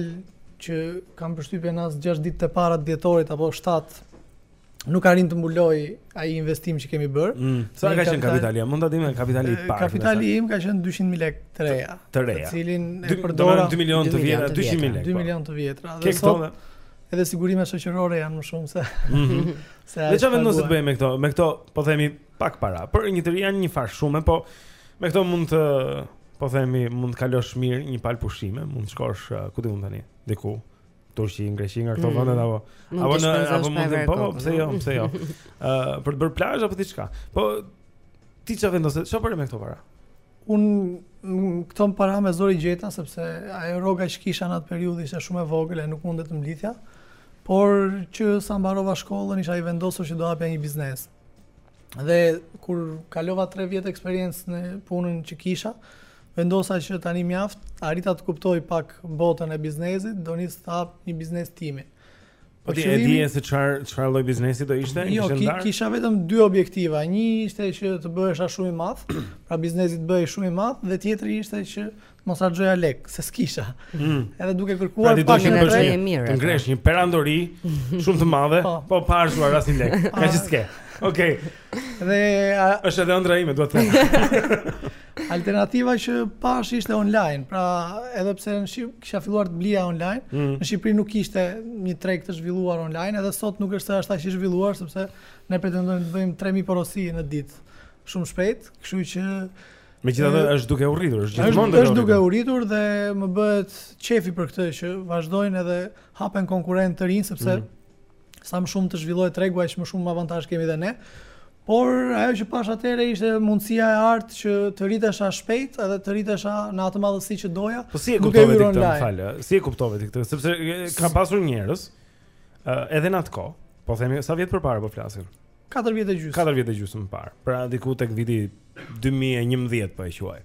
që kam përshtypjen as 6 ditë të para të dhjetorit apo 7 nuk arrin të mbuloj ai investim që kemi bër. Mm. Sa ka qenë kapitali? Mund ta dimë kapitali i parë. Kapitali im ka qenë 200 mijë lekë të reja. Të reja. Të cilin e përdora 2 milion të vjetra, 200 mijë lekë. 2 po. milion të vjetra. Dhe sot edhe sigurime shoqërore janë më shumë se. Mhm. Se ai. Dhe ti vendos të bëjmë me këto, me këto po themi pak para. Prapë janë një farë shumë, po me këto mund të po themi mund të kalosh mirë një palë pushime, mund të shkosh uh, ku di unë tani, diku Turqi, në Greqi, nga këto mm. vendet apo apo në apo mund të po, po pse jo, pse jo. Ë për të bërë plazh apo diçka. Po ti çfarë vendose? Çfarë bëre me këto para? Un këto para me zori gjeta sepse ajo rroga që kisha në atë periudhë ishte shumë e vogël e nuk mund t'i mblidhja. Por që sa mbarova shkollën isha i vendosur që do hapja një biznes. Dhe kur kalova 3 vjet eksperiencë në punën që kisha, vendosa që tani mjaft, arrita të kuptoj pak botën e biznesit, do nis të hap një biznes timin. Po ti e dije se çfarë çfarë lloj biznesi do ishte? Jo, ki, kisha vetëm dy objektiva. Një ishte që të bëhesha shumë i madh, pra biznesi të bëhej shumë i madh dhe tjetri ishte që Mos harxhoja lek, se s'kisha. Mm. Edhe duke kërkuar pra, pak në tre. Të ngresh një perandori shumë të madhe, po, po pa harxhuar asnjë lek. Ngaqë s'ke. Okej. Dhe është edhe ëndrra ime, duhet të them. Alternativa që pash ishte online, pra edhe pse në Shqipëri kisha filluar të blija online, mm. në Shqipëri nuk ishte një treg i zhvilluar online, edhe sot nuk është ashtu i zhvilluar sepse ne pretendojmë të bëjmë 3000 porosi në ditë shumë shpejt, kështu që Megjithatë është duke u rritur, është gjithmonë duke u rritur. Është duke u rritur dhe më bëhet qefi për këtë që vazhdojnë edhe hapen konkurrentë të rinj sepse mm -hmm. sa më shumë të zhvillohet tregu aq më shumë avantazh kemi dhe ne. Por ajo që pash atëherë ishte mundësia e artë që të rritesha shpejt edhe të rritesha në atë madhësi që doja. Po si e kuptove ti këtë? Më fal, si e kuptove ti këtë? Sepse ka pasur njerëz edhe në atë kohë, po themi sa vjet përpara po flasim. 4 vjet e gjysmë. 4 vjet e gjysmë më parë. Pra diku tek viti 2011 po e quaj.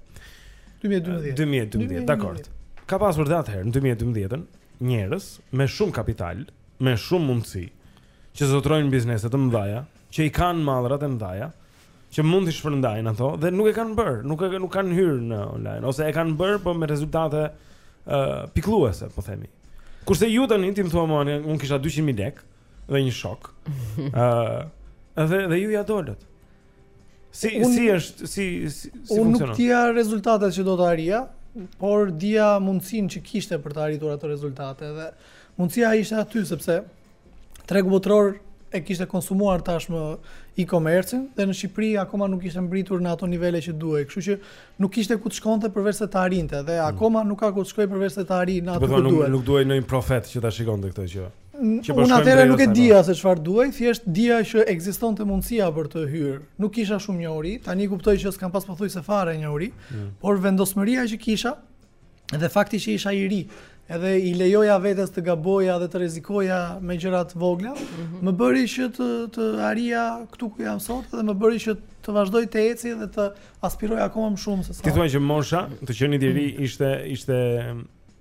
2012. 2012, dakor. Ka pasur dhe atëherë në 2012-ën njerëz me shumë kapital, me shumë mundësi që zotrojnë biznese të mëdha, që i kanë mallrat e mëdha, që mund t'i shpërndajnë ato dhe nuk e kanë bër, nuk e kanë nuk kanë hyrë në online ose e kanë bër po me rezultate ë uh, pikëlluese, po themi. Kurse ju tani ti më thua mua, unë kisha 200.000 lekë, dhe një shok. Ë, uh, dhe dhe ju ja dolët. Si un, si është si si, si un nuk dija rezultatet që do të arrija, por dija mundësinë që kishte për të arritur ato rezultate dhe mundësia ishte aty sepse tregu botëror e kishte konsumuar tashmë e-commerce-in dhe në Shqipëri akoma nuk ishte mbërritur në ato nivele që duhej. Kështu që nuk kishte ku të shkonte përveç se të arrinte dhe hmm. akoma nuk ka ku të shkojë përveç se të arrijë në atë që duhet. Nuk, nuk duhej ndonjë profet që ta shikonte këtë gjë. Unë atëherë nuk e dija se çfarë duhej, thjesht dija që ekzistonte mundësia për të hyrë. Nuk kisha shumë njohuri, tani kuptoj që s'kam pas pothuajse fare njohuri, mm. por vendosmëria që kisha dhe fakti që isha i ri, edhe i lejoja vetes të gaboja dhe të rrezikoja me gjëra të vogla, mm -hmm. më bëri që të të arrija këtu ku jam sot dhe më bëri që të vazhdoj të eci dhe të aspiroj akoma më shumë se sa. Ti thua që mosha, të qenit i ri ishte ishte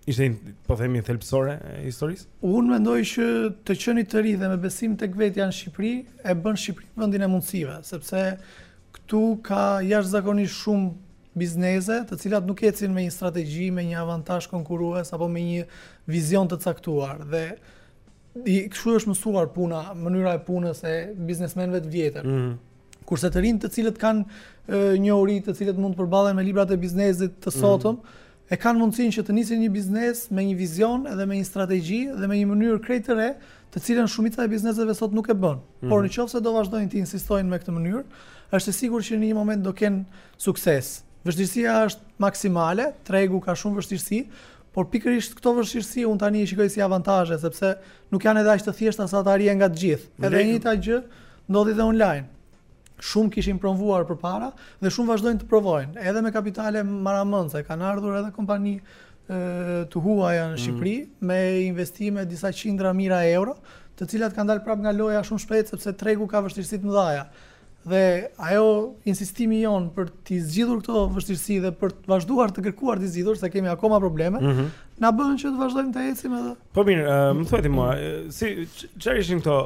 Ishte po themi thelbësore e historisë. Unë mendoj që të qenit i ri dhe me besim tek vetja në Shqipëri e bën Shqipërinë vendin e mundësive, sepse këtu ka jashtëzakonisht shumë biznese, të cilat nuk ecin me një strategji, me një avantazh konkurrues apo me një vizion të caktuar dhe i kështu është mësuar puna, mënyra e punës e biznesmenëve të vjetër. Mm -hmm. Kurse të rinjtë të cilët kanë njohuri, të cilët mund të përballen me librat e biznesit të mhm. sotëm, mm -hmm e kanë mundësinë që të nisin një biznes me një vizion dhe me një strategji dhe me një mënyrë krejt të re, të cilën shumica e bizneseve sot nuk e bën. Por mhm. në qoftë se do vazhdojnë të insistojnë me këtë mënyrë, është e sigurt që në një moment do kenë sukses. Vështirësia është maksimale, tregu ka shumë vështirësi, por pikërisht këto vështirësi un tani i shikoj si avantazhe sepse nuk janë edhe aq të thjeshta sa të arrihen nga të gjithë. Edhe e njëjta gjë ndodhi dhe online. Shumë kishin provuar përpara dhe shumë vazhdojnë të provojnë, edhe me kapitale marramendëse, kanë ardhur edhe kompani të huaja në mm. Shqipëri mm. me investime disa qindra mijëra euro, të cilat kanë dalë prapë nga loja shumë shpejt sepse tregu ka vështirësi të mëdha. Dhe ajo insistimi jonë për të zgjidhur këto vështirësi dhe për të vazhduar të kërkuar të zgjidhur se kemi akoma probleme, mm -hmm. na bën që të vazhdojmë të ecim edhe. Po mirë, uh, më thuaj ti mua, si çfarë ishin këto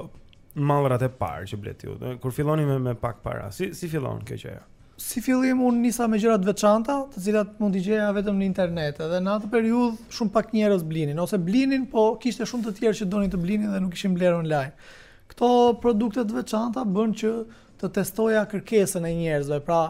mallrat e parë që bletë ju. Kur filloni me me pak para, si si fillon kjo gjë? Si fillim unë nisa me gjëra të veçanta, të cilat mund t'i gjeja vetëm në internet. Edhe në atë periudhë shumë pak njerëz blinin ose blinin, po kishte shumë të tjerë që donin të blinin dhe nuk kishin blerë online. Këto produkte të veçanta bënë që të testoja kërkesën e njerëzve, pra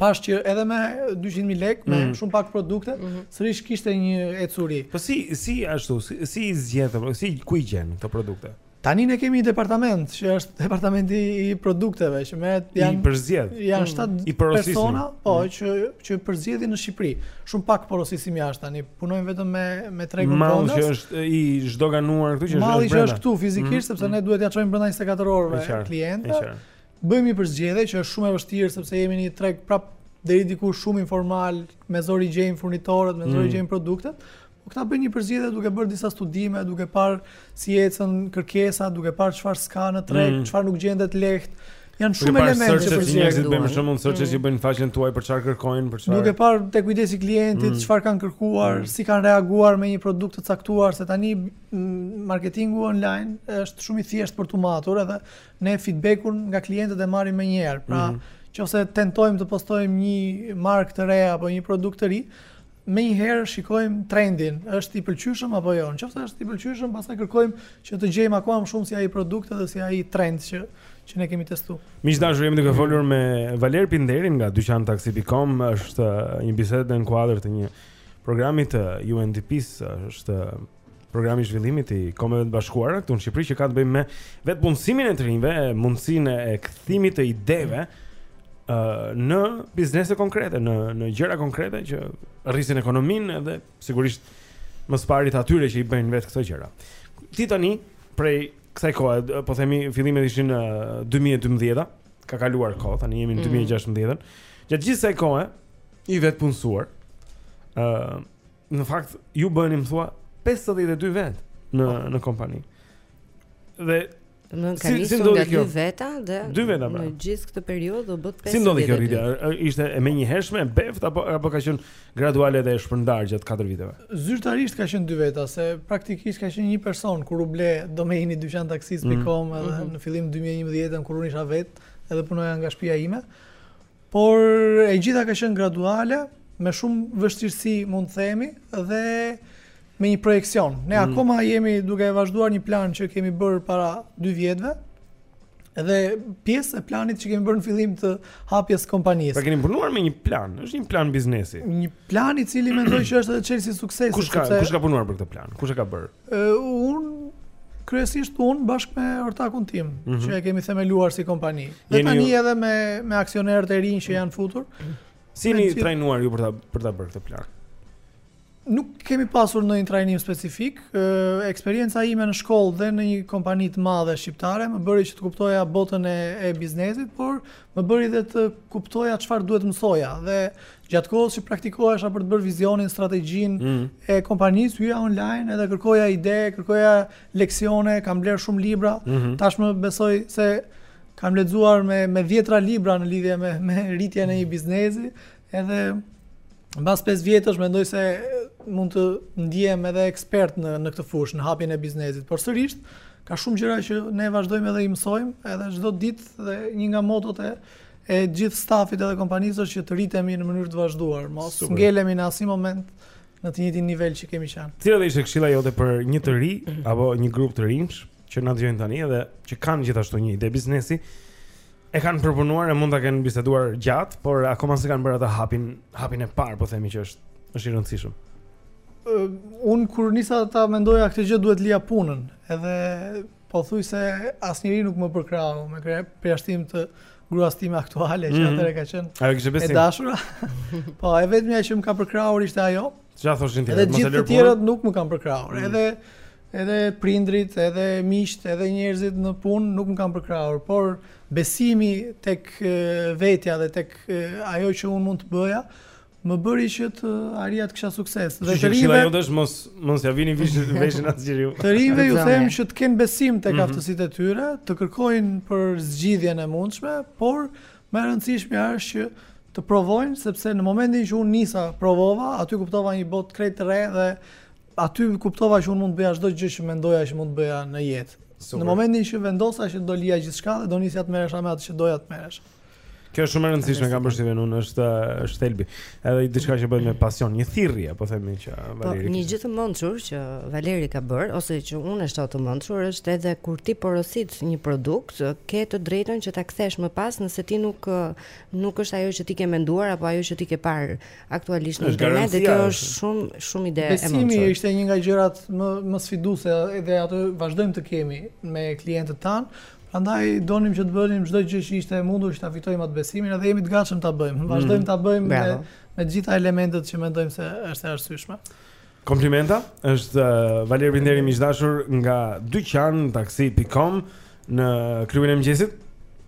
pashë që edhe me 200 mijë lekë, me mm. shumë pak produkte, mm -hmm. sërish kishte një ecuri. Po si si ashtu, si, si i zgjedh, po si ku i gjen këto produkte? Tani ne kemi një departament që është departamenti i produkteve që merret dhe i përzgjedh. Janë 7 mm. persona, po mm. që që përzgjedhin në Shqipëri. Shumë pak porosisim jashtë tani. Punojmë vetëm me me tregun tonë. Malli që është i zhdoganuar këtu që është. Malli që është këtu fizikisht mm. sepse ne duhet t'ia çojmë brenda 24 orëve klientit. Bëjmë një përzgjedhje që është shumë e vështirë sepse jemi në një treg prap deri diku shumë informal, mezor i gjejmë furnitorët, mezor i mm. gjejmë produktet. Po këta bëjnë një përzgjedhje duke bërë disa studime, duke parë si ecën kërkesa, duke parë çfarë s'ka në treg, mm. çfarë nuk gjendet lehtë. Janë shumë elementë që për njerëzit bëjnë për shembull search që mm. bëjnë në faqen tuaj për çfarë kërkojnë, për çfarë. Duke parë te kujdesi i klientit, mm. çfarë kanë kërkuar, mm. si kanë reaguar me një produkt të caktuar, se tani marketingu online është shumë i thjeshtë për t'u matur edhe Ne feedback-un nga klientët e marrim menjëherë. Pra, nëse tentojmë të postojmë një markë të re apo një produkt të ri, menjëherë shikojmë trendin, është i pëlqyeshëm apo jo. Nëse është i pëlqyeshëm, pastaj kërkojmë që të gjejmë akoma më shumë si ai produkt edhe si ai trend që që ne kemi testuar. Miq të dashur, jemi duke folur me Valer Pinderin nga dyqantaxi.com, është një bisedë në kuadër të një programi të UNDP-s, është Programi i zhvillimit i Kombeve të Bashkuara këtu në Shqipëri që ka të bëjë me vetëpunësimin e të rinjve, mundësinë e kthimit të ideve ë uh, në biznese konkrete, në në gjëra konkrete që rrisin ekonominë dhe sigurisht më së pari të atyre që i bëjnë vetë këto gjëra. Ti tani prej kësaj kohe, po themi fillimet ishin në 2012-a, ka kaluar kohë, tani jemi në 2016-ën. Mm. Gjatë gjithë kësaj kohe i vetëpunësuar, ë uh, Në fakt ju bëheni më thua 52 vetë në po. në kompani. Dhe në si, si ndodhi kjo? Dy veta dhe dy veta pra. Në gjithë këtë periudhë do bëhet 52. Si ndodhi kjo rritje? Ishte e menjëhershme, beft apo apo ka qenë graduale dhe e shpërndarë gjatë 4 viteve? Zyrtarisht ka qenë dy veta, se praktikisht ka qenë një person kur u ble domaini dyqantaxi.com mm -hmm. edhe mhm. në fillim 2011 kur unë isha vetë, edhe punoja nga shtëpia ime. Por e gjitha ka qenë graduale, me shumë vështirësi mund të themi dhe me një projeksion. Ne mm. akoma jemi duke e vazhduar një plan që kemi bërë para 2 vjetëve. Edhe pjesë e planit që kemi bërë në fillim të hapjes së kompanisë. Pra keni punuar me një plan, është një plan biznesi. Një plan i cili mendoj që është edhe çelësi i suksesit. Kush ka sepse... kush ka punuar për këtë plan? Kush e ka bërë? Unë, kryesisht unë, bashkë me ortakun tim, mm -hmm. që e kemi themeluar si kompani. Dhe tani edhe me, me aksionerët e rinjë që janë futur. Si jeni trajnuar ju për ta, për ta bërë këtë plan? Nuk kemi pasur ndonjë trajnim specifik. Eksperienca ime në shkollë dhe në një kompani të madhe shqiptare më bëri që të kuptoja botën e, e biznesit, por Më bëri dhe të kuptoja çfarë duhet të mësoja dhe gjatë kohës që praktikohesha për të bërë vizionin, strategjinë mm. e kompanisë, hyja online edhe kërkoja ide, kërkoja leksione, kam blerë shumë libra. Mm -hmm. Tashmë besoj se kam lexuar me me dhjetëra libra në lidhje me me rritjen e një biznesi Edhe mbas 5 vjetësh mendoj se mund të ndihem edhe ekspert në në këtë fushë, në hapjen e biznesit. Por sërish ka shumë gjëra që ne vazhdojmë edhe i mësojmë, edhe çdo ditë dhe një nga motot e e gjithë stafit edhe kompanisë është që të rritemi në mënyrë të vazhduar, mos Super. ngelemi në asnjë moment në të njëjtin nivel që kemi qenë. Cila do ishte këshilla jote për një të ri apo një grup të rinjsh që na dëgjojnë tani edhe që kanë gjithashtu një ide biznesi? E kanë përpunuar e mund ta kenë biseduar gjatë, por akoma s'e kanë bërë atë hapin, hapin e parë, po themi që është është i rëndësishëm. Uh, unë kur nisa ta mendoja këtë gjë duhet të lija punën, edhe pothuajse asnjëri nuk më përkrahu me kre, përjashtim të gruas time aktuale që mm -hmm. atëherë ka qenë e dashura. po, e vetëmja që më ka përkrahur ishte ajo, Çfarë thoshin ty? Edhe gjithë të tjerët nuk më kanë përkrahur. Mm. Edhe edhe prindërit, edhe miqtë, edhe njerëzit në punë nuk më kanë përkrahur, por besimi tek vetja dhe tek ajo që unë mund të bëja më bëri që të arrija të kisha sukses. Dhe të rinjve ajo dash mos mos ia vini vishin veshin asnjeriu. Të rinjve u them që të kenë besim tek mhm. aftësitë e tyre, të kërkojnë për zgjidhjen e mundshme, por Më e rëndësishmja është që të provojnë, sepse në momentin që unë nisa, provova, aty kuptova një botë krejt të re dhe aty kuptova që unë mund të bëja çdo gjë që mendoja që mund të bëja në jetë. Super. Në momentin që vendosa që do lija gjithçka dhe do nisja të merresha me atë që doja të merresha. Kjo është shumë e rëndësishme, kam përshtypjen unë, është është thelbi. Edhe diçka që bëhet me pasion, një thirrje, po themi që po, Valer. Po, një gjë të mençur që Valeri ka bërë ose që unë e shoh të mençur është edhe kur ti porosit një produkt, ke të drejtën që ta kthesh më pas nëse ti nuk nuk është ajo që ti ke menduar apo ajo që ti ke parë aktualisht në internet dhe kjo është shumë shumë ide e mençur. Besimi ishte një nga gjërat më më sfiduese edhe atë vazhdojmë të kemi me klientët tanë, Prandaj donim që të bënim çdo gjë që ishte e mundur që ta fitojmë atë besimin dhe jemi të gatshëm ta bëjmë. Mhm. Vazhdojmë ta bëjmë me me të gjitha elementet që mendojmë se është e arsyeshme. Komplimenta, është uh, Valer Pinderi, miq të dashur, nga dyqantaxi.com në klubin e mëngjesit.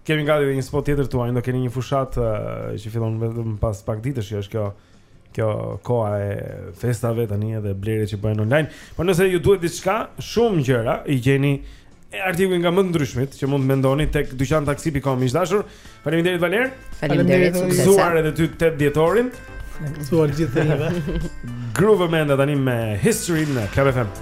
Kemi gati edhe një spot tjetër tuaj, do keni një fushatë uh, që fillon vetëm pas pak ditësh, kjo është kjo kjo koha e festave tani edhe blerje që bëhen online. Po nëse ju duhet diçka, shumë gjëra i gjeni e artikuj nga më të ndryshmit që mund të mendoni tek dyqantaksi.com. I dashur, faleminderit Valer. Faleminderit, gëzuar edhe ty 8 dhjetorin. Gëzuar gjithë të Groove Amanda tani me History në Club FM.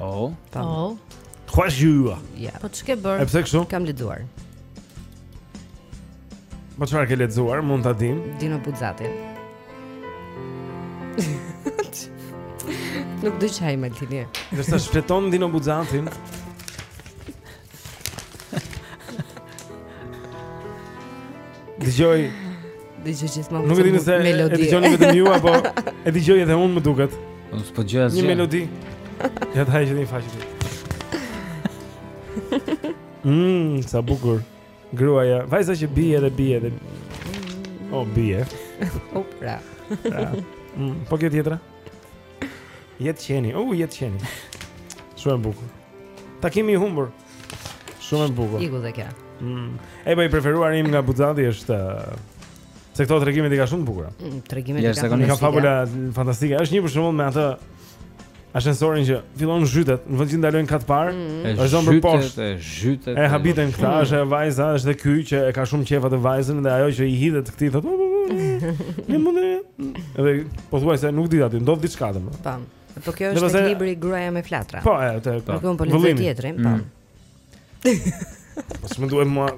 Oh, tam. Oh. Kuash ju? Ja. Po ç'ke bër? E pse kështu? Kam lexuar. Po çfarë ke lexuar? Mund ta dim. Dino Buzzati. Nuk do të çaj më tani. Ndërsa shfleton Dino Buzzatin. Dëgjoj. Dëgjoj gjithmonë. Nuk e di nëse e dëgjoni vetëm ju apo e dëgjoj edhe unë më duket. Po s'po dëgjoj asgjë. Një melodi. Ja ta hap një faqe. Mmm, sa bukur. Gruaja, vajza që bie dhe bie dhe. O bie. O pra. Mmm, po kjo tjetra? Jet qeni, u jet qeni. Shumë e bukur. Takimi i humbur. Shumë e bukur. Iku dhe kjo. Mm. E po i preferuari im nga Buzzati është uh, se këto tregime i ka shumë bukur. Mm, tregimet i ka. Ka fabula fantastike. Është një për shembull me atë ashensorin që fillon zhytet, në vend që ndalojë në kat parë, mm. lëshohet për poshtë. Është zhytet. E habiten këta, mm. është vajza, është ky që e ka shumë qejf atë vajzën dhe ajo që i hidhet këtij thotë, "Më mundi Edhe po thuaj se nuk di aty, ndodh diçka aty. Po. Po kjo është libri Gruaja me flatra. Po, e, atë. Po. Nuk un po lexoj tjetrin, po. Po s'më duhet mua.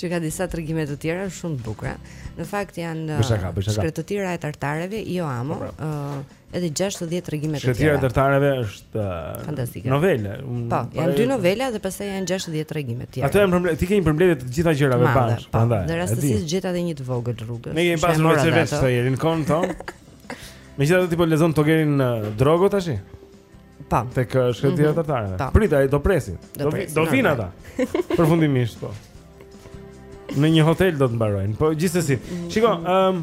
Që ka disa tregime të tjera shumë të bukura. Në fakt janë Shkretëtira e tartarëve, jo amo, po, pra. ë edhe 60 tregime të tjera. Shkretëtira e tartarëve është fantastike. Novela. Po, janë dy novela dhe pastaj janë 60 tregime të tjera. Ato janë përmbledhje, ti ke një përmbledhje të gjitha gjërave bashkë, po, prandaj. Unë rastësisht gjeta edhe një të vogël rrugës. Ne kemi pasur një çevesh të jerin kon ton. Megjithatë ti po lexon togerin Drogo tash? Po. Tek Shkretëtira e mhm. tartarëve. Po. Prit ai do presi. Do do vin ata. Përfundimisht po. Në një hotel do të mbarojë. Po gjithsesi. Mhm. Shikoj, ëm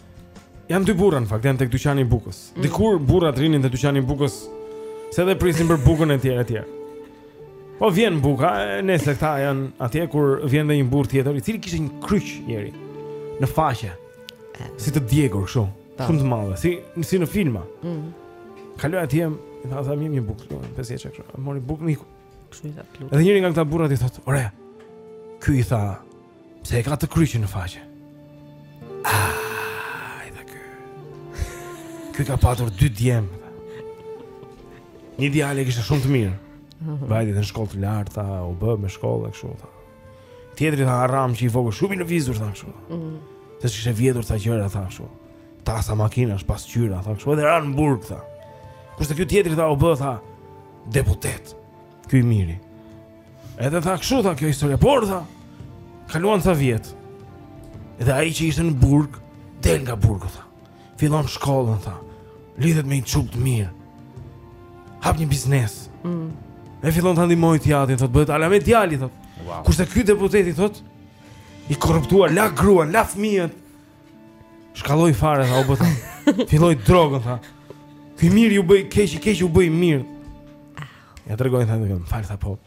Janë dy burra në fakt, janë tek dyqani i bukës. Mm. Dikur burrat rrinin te dyqani i bukës, se dhe prisin për bukën etj. etj. Po vjen buka, ndërsa këta janë atje kur vjen dhe një burrë tjetër, i cili kishte një kryq njërën faqe. Si të djegur kështu, shumë të madhe, si si në filma. Ëh. Mm. Kaloi atje, i tha sa mirë një bukë, po, pesë vjeç kështu. Mori bukën iku kështu i tha plut. Edhe njëri nga këta burrat i thotë, "Ore, ky i tha, Pse e ka atë kryqin në faqe? Ai tha kë. Ky ka patur dy djem. Një djalë e kishte shumë të mirë. Mhm. Vajti në shkollë të lartë, tha, u bë me shkollë e kështu tha. Tjetri tha haram që i vogël shumë i lëvizur tha kështu. Ëh. Mhm. Se kishte vjedhur ca gjëra tha kështu. Tasa makinash pasqyra tha kështu edhe ra në burg tha. Kurse ky tjetri tha u bë tha deputet. Ky i miri. Edhe tha kështu tha kjo historia, por tha kaluan ca vjet. Edhe ai që ishte në burg, del nga burgu tha. Fillon shkollën tha. Lidhet me një çupë të mirë. Hap një biznes. Mm. E fillon ta ndihmojë të atin, thotë bëhet alamet djali thotë. Wow. Kurse ky deputeti thotë i korruptuar, la gruan, la fëmijët. Shkalloi fare, tha, u bë tha. Filloi drogën, tha. Ky i miri u bë i keq, i keqi u bë i mirë. Ja tregojnë, tha, më fal, tha, po.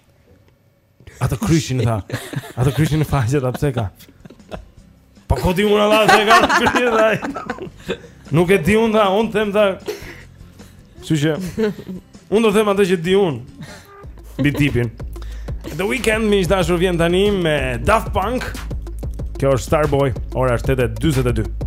Atë kryqin, tha. Atë kryqin në faqe, tha, pse e ka. Pa po di unë, tha, pse e ka atë kryqin, tha. Nuk e di unë, tha, unë them, tha. Kështu që unë do them atë që di unë mbi tipin. The Weeknd miq të dashur vjen tani me Daft Punk. Kjo është Starboy, ora është 8:22.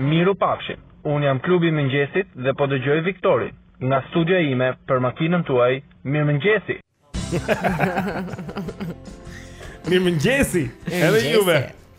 Mirupafshim, unë jam klubi i mëngjesit dhe po dëgjoj Viktorin, nga studio ime për makinën tuaj, mirëmëngjesi! Mirëmëngjesi, edhe juve!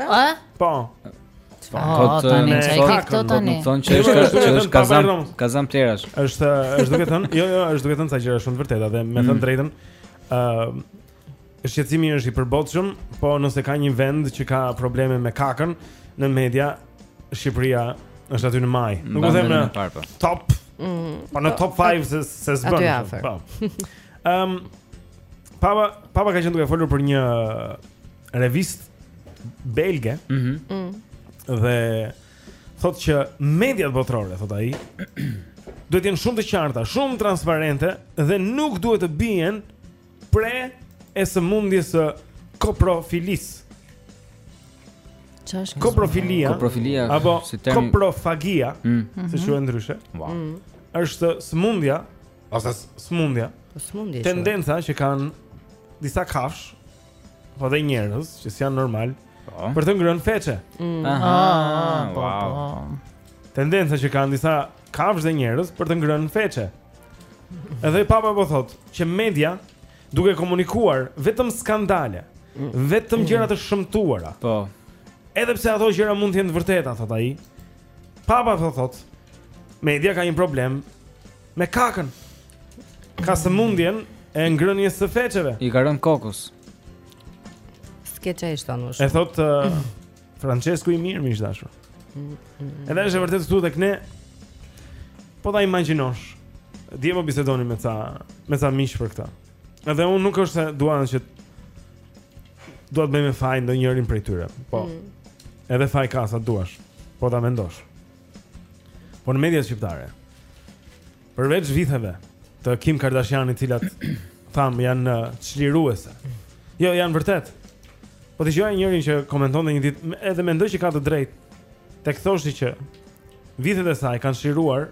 Ë? Po. Po, ah, tani eh, ça i ke këto tani. Nuk thonë që është kështu, është kazan, kazan plehrash. Është, është duke thënë, jo, jo, është duke thënë ca gjëra shumë të vërteta dhe me thënë mm. të drejtën, ë ehm, shqetësimi është i përbotshëm, po nëse ka një vend që ka probleme me kakën në media, Shqipëria është aty në majë. Nuk po them në po. top. Mm. Po në top 5 se s'bën. Po. Ehm, papa, papa ka qenë duke folur për një revistë belge. Mhm. Mm dhe thotë që mediat botërore, thotë ai, duhet të jenë shumë të qarta, shumë transparente dhe nuk duhet të bien pre e sëmundjes së koprofilisë. Ç'është koprofilia? Koprofilia apo si term... koprofagia, mm. mm -hmm. si quhet ndryshe? Wow. Mm. Është sëmundja ose sëmundja. Po sëmundja. Tendenca që kanë disa kafshë Po dhe njerëz që s'janë normal pra. për të ngrënë feçe. Mm. Aha, ah, po, wow. Po. Tendenca që kanë disa kafshë dhe njerëz për të ngrënë feçe. Edhe papa po thotë që media duke komunikuar vetëm skandale, mm. vetëm gjëra të shëmtuara. Po. Edhe pse ato gjëra mund të jenë të vërteta, thotë ai. Papa po thotë, media ka një problem me kakën. ka sëmundjen e ngrënies së feçeve. I ka rënë kokës. S'ke çaj shton më shumë. E thot uh, Francesku i mirë miq të dashur. Edhe është vërtet këtu tek ne. Po ta imagjinosh. Dje po bisedonim me ca me ca miq për këtë. Edhe unë nuk është se dua që dua të bëj me faj ndonjërin prej tyre. Po. Mm. Edhe faj ka sa duash. Po ta mendosh. Po në mediat shqiptare. Përveç vitheve të Kim Kardashianit të cilat thamë janë uh, çliruese. Jo, janë vërtet. Po dëgjoja njërin që komentonte një ditë, m- edhe mendoj që ka të drejtë. Tek thoshte që vithet e saj kanë çliruar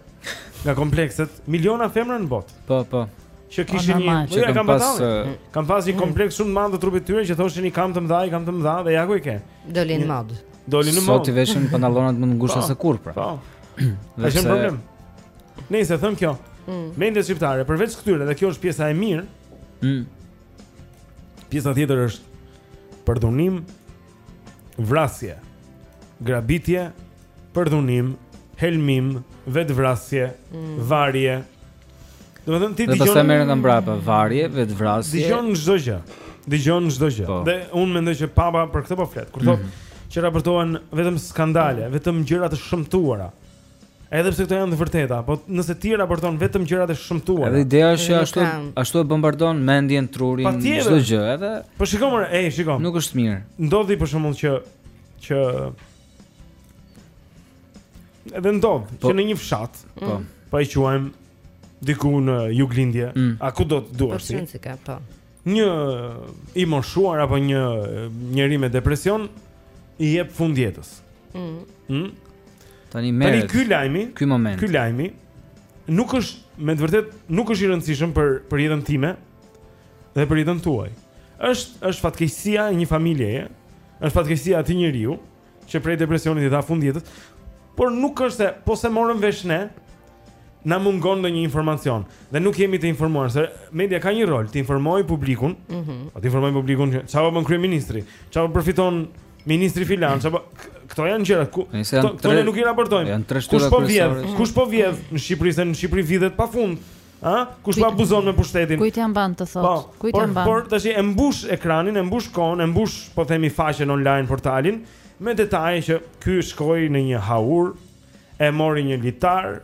nga komplekset miliona femra në botë Po, po. që kishin një, normal. po Që e kanë kanë pas pasur. eh, Kanë pas një kompleks shumë të madh të trupit të tyre që thoshin i kam të mëdha, i kam të mëdha dhe ja ku i ke. Doli në modë. Doli në sot i modë. veshin pantallonat më të ngushta Po. se kurrë pra. Po. Ka Dhe qenë pse- problem. E thënë kjo, mm. media shqiptare përveç këtyre dhe kjo është pjesa e mirë. Mm. Pjesa tjetër është përdhunim, vrasje, grabitje, përdhunim, helmim, vetvrasje, mm. varje. Domethënë ti dëgjon. Pastaj merren nga mbrapa, varje, vetvrasje. Dëgjon çdo gjë. Dëgjon çdo gjë. Po. Dhe unë mendoj që papa për këtë po flet. Kur thotë mm. që raportohen vetëm skandale, vetëm gjëra të shëmtuara. Mm. Edhe pse këto janë të vërteta, po nëse ti raporton vetëm gjërat e shëmtuara. Edhe ideja është që ashtu ashtu e bombardon mendjen, trurin, çdo gjë, edhe. Po shikoj, ej, shikoj. Nuk është mirë. Ndodhi për shembull që që edhe ndodh po, që në një fshat, po, mm. po e quajmë diku në juglindje, mm. a kudo të duash ti? Po. Një i moshuar apo një njeri me depresion i jep fund jetës. Mm. Mm? Tani merr. Tani ky lajmi, ky moment. Ky lajmi nuk është me të vërtet nuk është i rëndësishëm për për jetën time dhe për jetën tuaj. Është është fatkeqësia e një familjeje, është fatkeqësia e atij njeriu që prej depresionit i dha fund jetës, por nuk është se po s'e morëm vesh ne na mungon ndonjë informacion dhe nuk jemi të informuar se media ka një rol të informojë publikun. Mhm. Mm po të informojë publikun çfarë po bën kryeministri, çfarë po përfiton ministri filan, çfarë këto janë gjëra që këto ne nuk i raportojmë. Kush po vjedh, kush po vjedh në Shqipëri se në Shqipëri vidhet pafund. Ë? Kush po abuzon me pushtetin? Kush janë, domethënë? Po, kush janë, pra? Por tash e mbush ekranin, e mbush kohën, e mbush po themi faqen online portalin me detaje që ky shkoi në një haur, e mori një litar,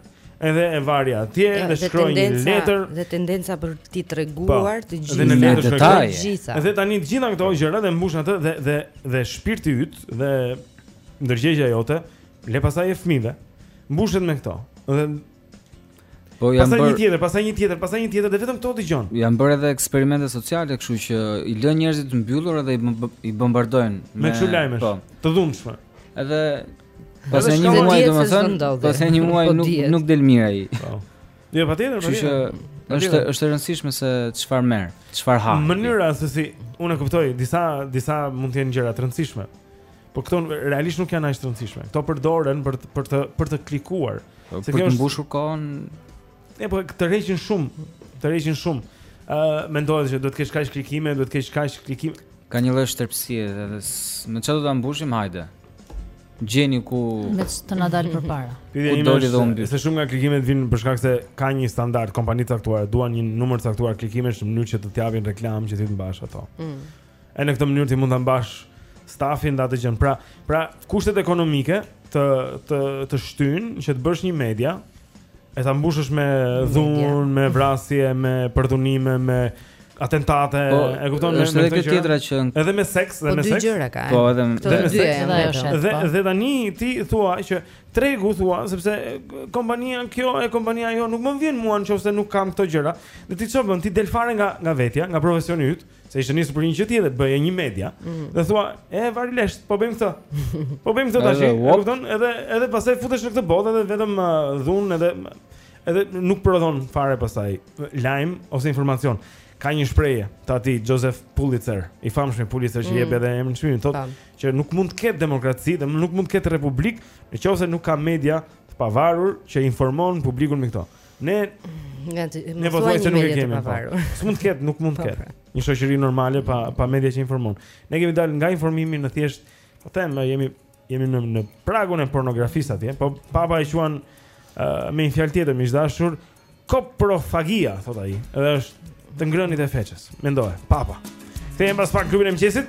edhe e vari atje dhe shkroi një letër dhe tendenca për t'i treguar po, të gjitha dhe në letër shkroi të gjitha dhe tani të gjitha këto gjëra dhe mbushën atë dhe dhe dhe shpirti yt dhe ndërgjegja jote le pastaj e fëmijëve mbushet me këto dhe Po janë bërë, një tjetër, pastaj një tjetër, pastaj një tjetër dhe vetëm këto dëgjon. Janë bërë edhe eksperimente sociale, kështu që i lënë njerëzit të mbyllur edhe i bombardojnë me me këto lajme. Po. Të dhunshme. Edhe pas një muaj domethënë, pas një muaj po nuk nuk del mirë ai. Po. Jo, patjetër, patjetër. Kështu që është është e rëndësishme se çfarë merr, çfarë ha. Mënyra se si unë e kuptoj, disa disa mund të jenë gjëra të rëndësishme. Po këto realisht nuk janë aq të rëndësishme. Këto përdoren për të, për të për të klikuar. Po, Se për të mbushur është... kohën. Ne po tërheqin shumë, tërheqin shumë. Ë uh, mendohet se do të kesh kaq klikime, do të kesh kaq klikime. Ka një lloj shterpësie edhe me çfarë do ta mbushim, hajde. Gjeni ku me të na dalë përpara. Pyetja ime është dhe unë. Se shumë nga klikimet vijnë për shkak se ka një standard, kompani të caktuara duan një numër të caktuar klikimesh në mënyrë që të të japin reklamë që ti të mbash ato. Mm. E në këtë mënyrë ti mund ta mbash stafin dhe atë gjën. Pra, pra kushtet ekonomike të të të shtyn që të bësh një media e ta mbushësh me dhunë, me vrasje, me përdhunime, me atentate, po, e kupton me këtë gjë. Tjetra që edhe me seks, edhe po, me seks. Po dy gjëra ka. Po edhe me edhe me seks. Dhe, dhe, po. dhe tani ti thua që tregu thua sepse kompania kjo e kompania ajo nuk më vjen mua nëse nuk kam këto gjëra. Dhe ti çfarë bën? Ti del fare nga nga vetja, nga profesioni yt. Se ishe nisur për një gjë tjetër, të bëje një media mm. dhe thua, "E vari lesh, po bëjmë këtë." Po bëjmë këtë tash. E kupton? Edhe edhe pastaj futesh në këtë botë dhe vetëm uh, dhunë edhe edhe nuk prodhon fare pastaj lajm ose informacion. Ka një shprehje të atij Joseph Pulitzer, i famshmi Pulitzer që mm. jep edhe emrin çmimit, thotë që nuk mund të ketë demokraci dhe nuk mund të ketë republikë nëse nuk ka media të pavarur që informon publikun me këto. Ne nga të ne po thuajse nuk e kemi të pavarur. Po. S'mund të ketë, nuk mund të po, ketë. Pra. Një shoqëri normale pa pa media që informon. Ne kemi dalë nga informimi në thjesht, po them, jemi jemi në në pragun e pornografisë atje, po papa e quan uh, me një fjalë tjetër miq të dashur, koprofagia, thotë ai. Edhe është të ngrënit e feçes. Mendoje, papa. Kthehem pas pak klubin e mëngjesit.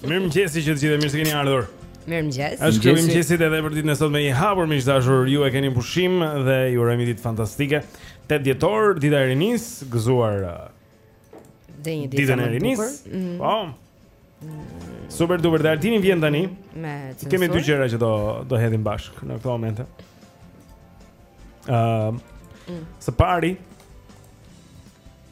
Mirëmëngjesi që të gjithë e mirë se keni ardhur Mirëmëngjesi Është tema e mëngjesit edhe për ditën e sotme i hapur Miq të dashur ju e keni pushim dhe ju urojmë ditë fantastike 8 dhjetor, dita e rinisë, gëzuar uh, Dhe një ditë e rinisë mm. Po mm. Super duper, dhe Altini vjen tani Me censurë Kemi dy gjëra që do, do hedhim bashkë në këto momente uh, mm. Së pari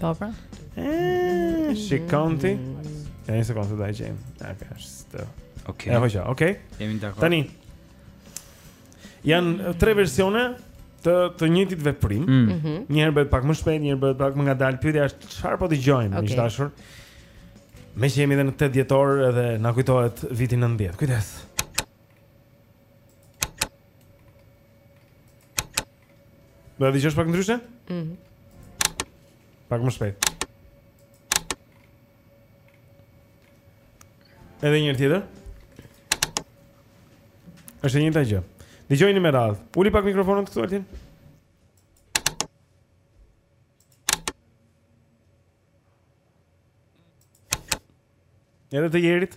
Po pra. Ëh, shikon ti? Ja një sekondë do e gjem. Okej, është. Okej. Okej. Okej. Jemi dakord. Tani. Janë tre versione të të njëjtit veprim. Mm. Mhm. Një herë bëhet pak më shpejt, një herë bëhet pak më ngadalë. Pyetja është çfarë po dëgjojmë, okay. miq të dashur? Meqë jemi dhe në 8 dhjetor edhe na kujtohet viti 90. Kujdes! Do e dëgjosh pak ndryshe? Mhm. Mm pak më shpejt. Edhe një tjetër. Është e njëjta gjë. Dëgjojini me radhë. Uli pak mikrofonin këtu Altin. Edhe të jerit.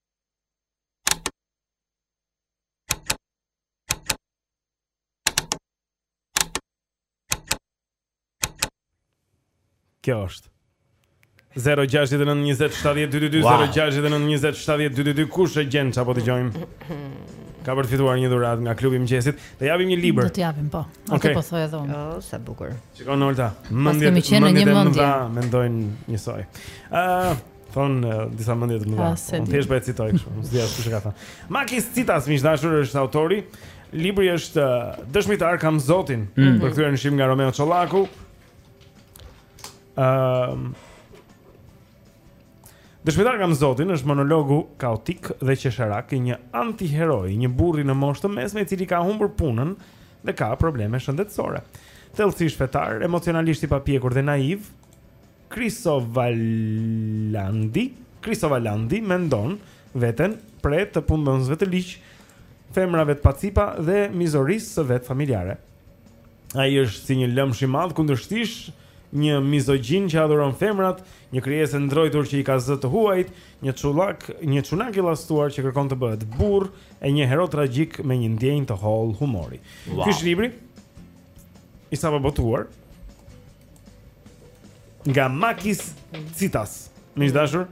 Kjo është 0692070222 kush e gjen ça po dëgjojmë ka për të fituar një dhuratë nga klubi i mëngjesit do japim një libër do të japim po atë okay. po thoj edhe unë oh, sa bukur shikon Olta mendjet e mëdha mendojnë njësoj ë uh, Thonë uh, disa mendje të mëdha. Ah, Unë thjesht po e citoj kështu, nuk di as kush e ka thënë. Makis Citas miq të dashur është autori. Libri është uh, Dëshmitar kam Zotin, mm -hmm. përkthyer në shqip nga Romeo Çollaku. Ëm uh, Dëshmitar kam Zotin është monologu kaotik dhe qesharak i një antiheroi, një burri në moshë të mesme i cili ka humbur punën dhe ka probleme shëndetësore. Thellësisht fetar, emocionalisht i papjekur dhe naiv, Krisovalandi, Krisovalandi mendon veten pre të punëdhënësve të ligj, femrave të pacipa dhe mizorisë së vet familjes. Ai është si një lëmsh i madh kundërshtish, një mizogjin që adhuron femrat, një krijesë e ndrojtur që i ka zët të huajt, një çullak, një çunak i llastuar që kërkon të bëhet burrë e një hero tragjik me një ndjenjë të hollë humori. Ky është libri i sapobotuar. Nga Makis Citas Miq të dashur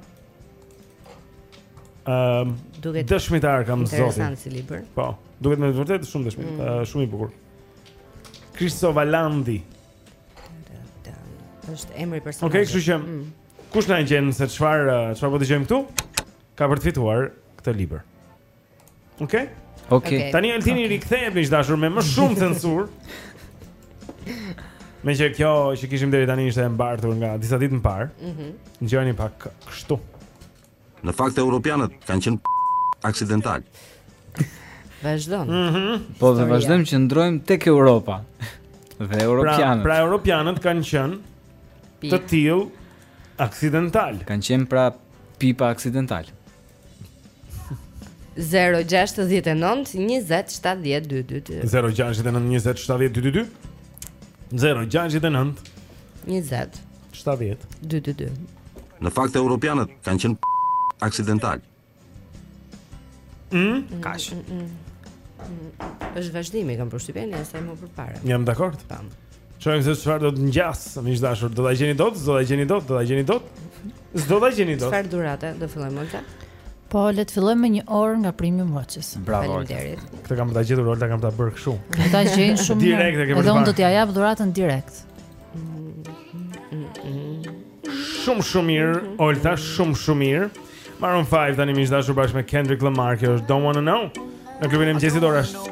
um, Duket dëshmitar kam zotin Interesant si liber Po, duket me të vërtet shumë dëshmitar mm. uh, Shumë i bukur Kristo Valandi është emri i personazhit. Okej, okay, kështu që mm. kush na e gjen se çfarë çfarë po dëgjojmë këtu? Ka për të fituar këtë libër. Okej. Okej. Tani Altini rikthehet miq të dashur me më shumë censurë. Meqë kjo që kishim deri tani ishte e mbartur nga disa ditë më parë. Mhm. Mm Dëgjoni pak kështu. Në fakt europianët kanë qenë aksidental. Vazhdon. Mhm. Mm po dhe vazhdojmë qëndrojmë tek Europa. Dhe pra, europianët. Pra, pra europianët kanë qenë të tillë aksidental. Kanë qenë pra pipa aksidental. 0-6-19-27-12-2 0-6-19-27-12-2 0-6-19-27-12-2 Në fakt e Europianët kanë qenë p*** aksidental mm? Ky mm, mm, mm, mm. është vazhdimi, kam përshtypjen, e se më përpare Jam dakord Tam Shohim se çfarë do të ngjasë, miq të dashur, do ta gjeni dot, do ta gjeni dot, do ta gjeni dot. S'do ta gjeni dot. Çfarë dhurate do fillojmë Olta? Po, le të fillojmë me një orë nga Premium Watches. Bravo. Faleminderit. Këtë kam ta gjetur Olta, kam ta bërë kështu. Do ta gjejnë shumë. Direkt e kemi. Edhe unë do t'ia jap dhuratën direkt. Shumë shumë mirë, Olta, shumë shumë mirë. Maroon 5 tani miq të dashur bashkë me Kendrick Lamar, kjo është Don't Wanna Know. Në klubin e mëngjesit ora është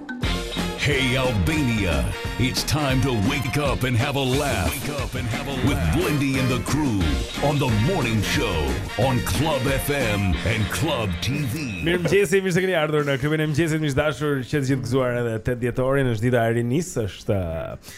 Hey Albania, it's time to wake up and have a laugh. Wake up and have a laugh with Blendi and the crew on the morning show on Club FM and Club TV. Mirëmëngjes, mirë se keni ardhur në klubin e mëngjesit, miq të dashur, që të gjithë gëzuar edhe 8 dhjetorin, është dita e rinisë, është uh,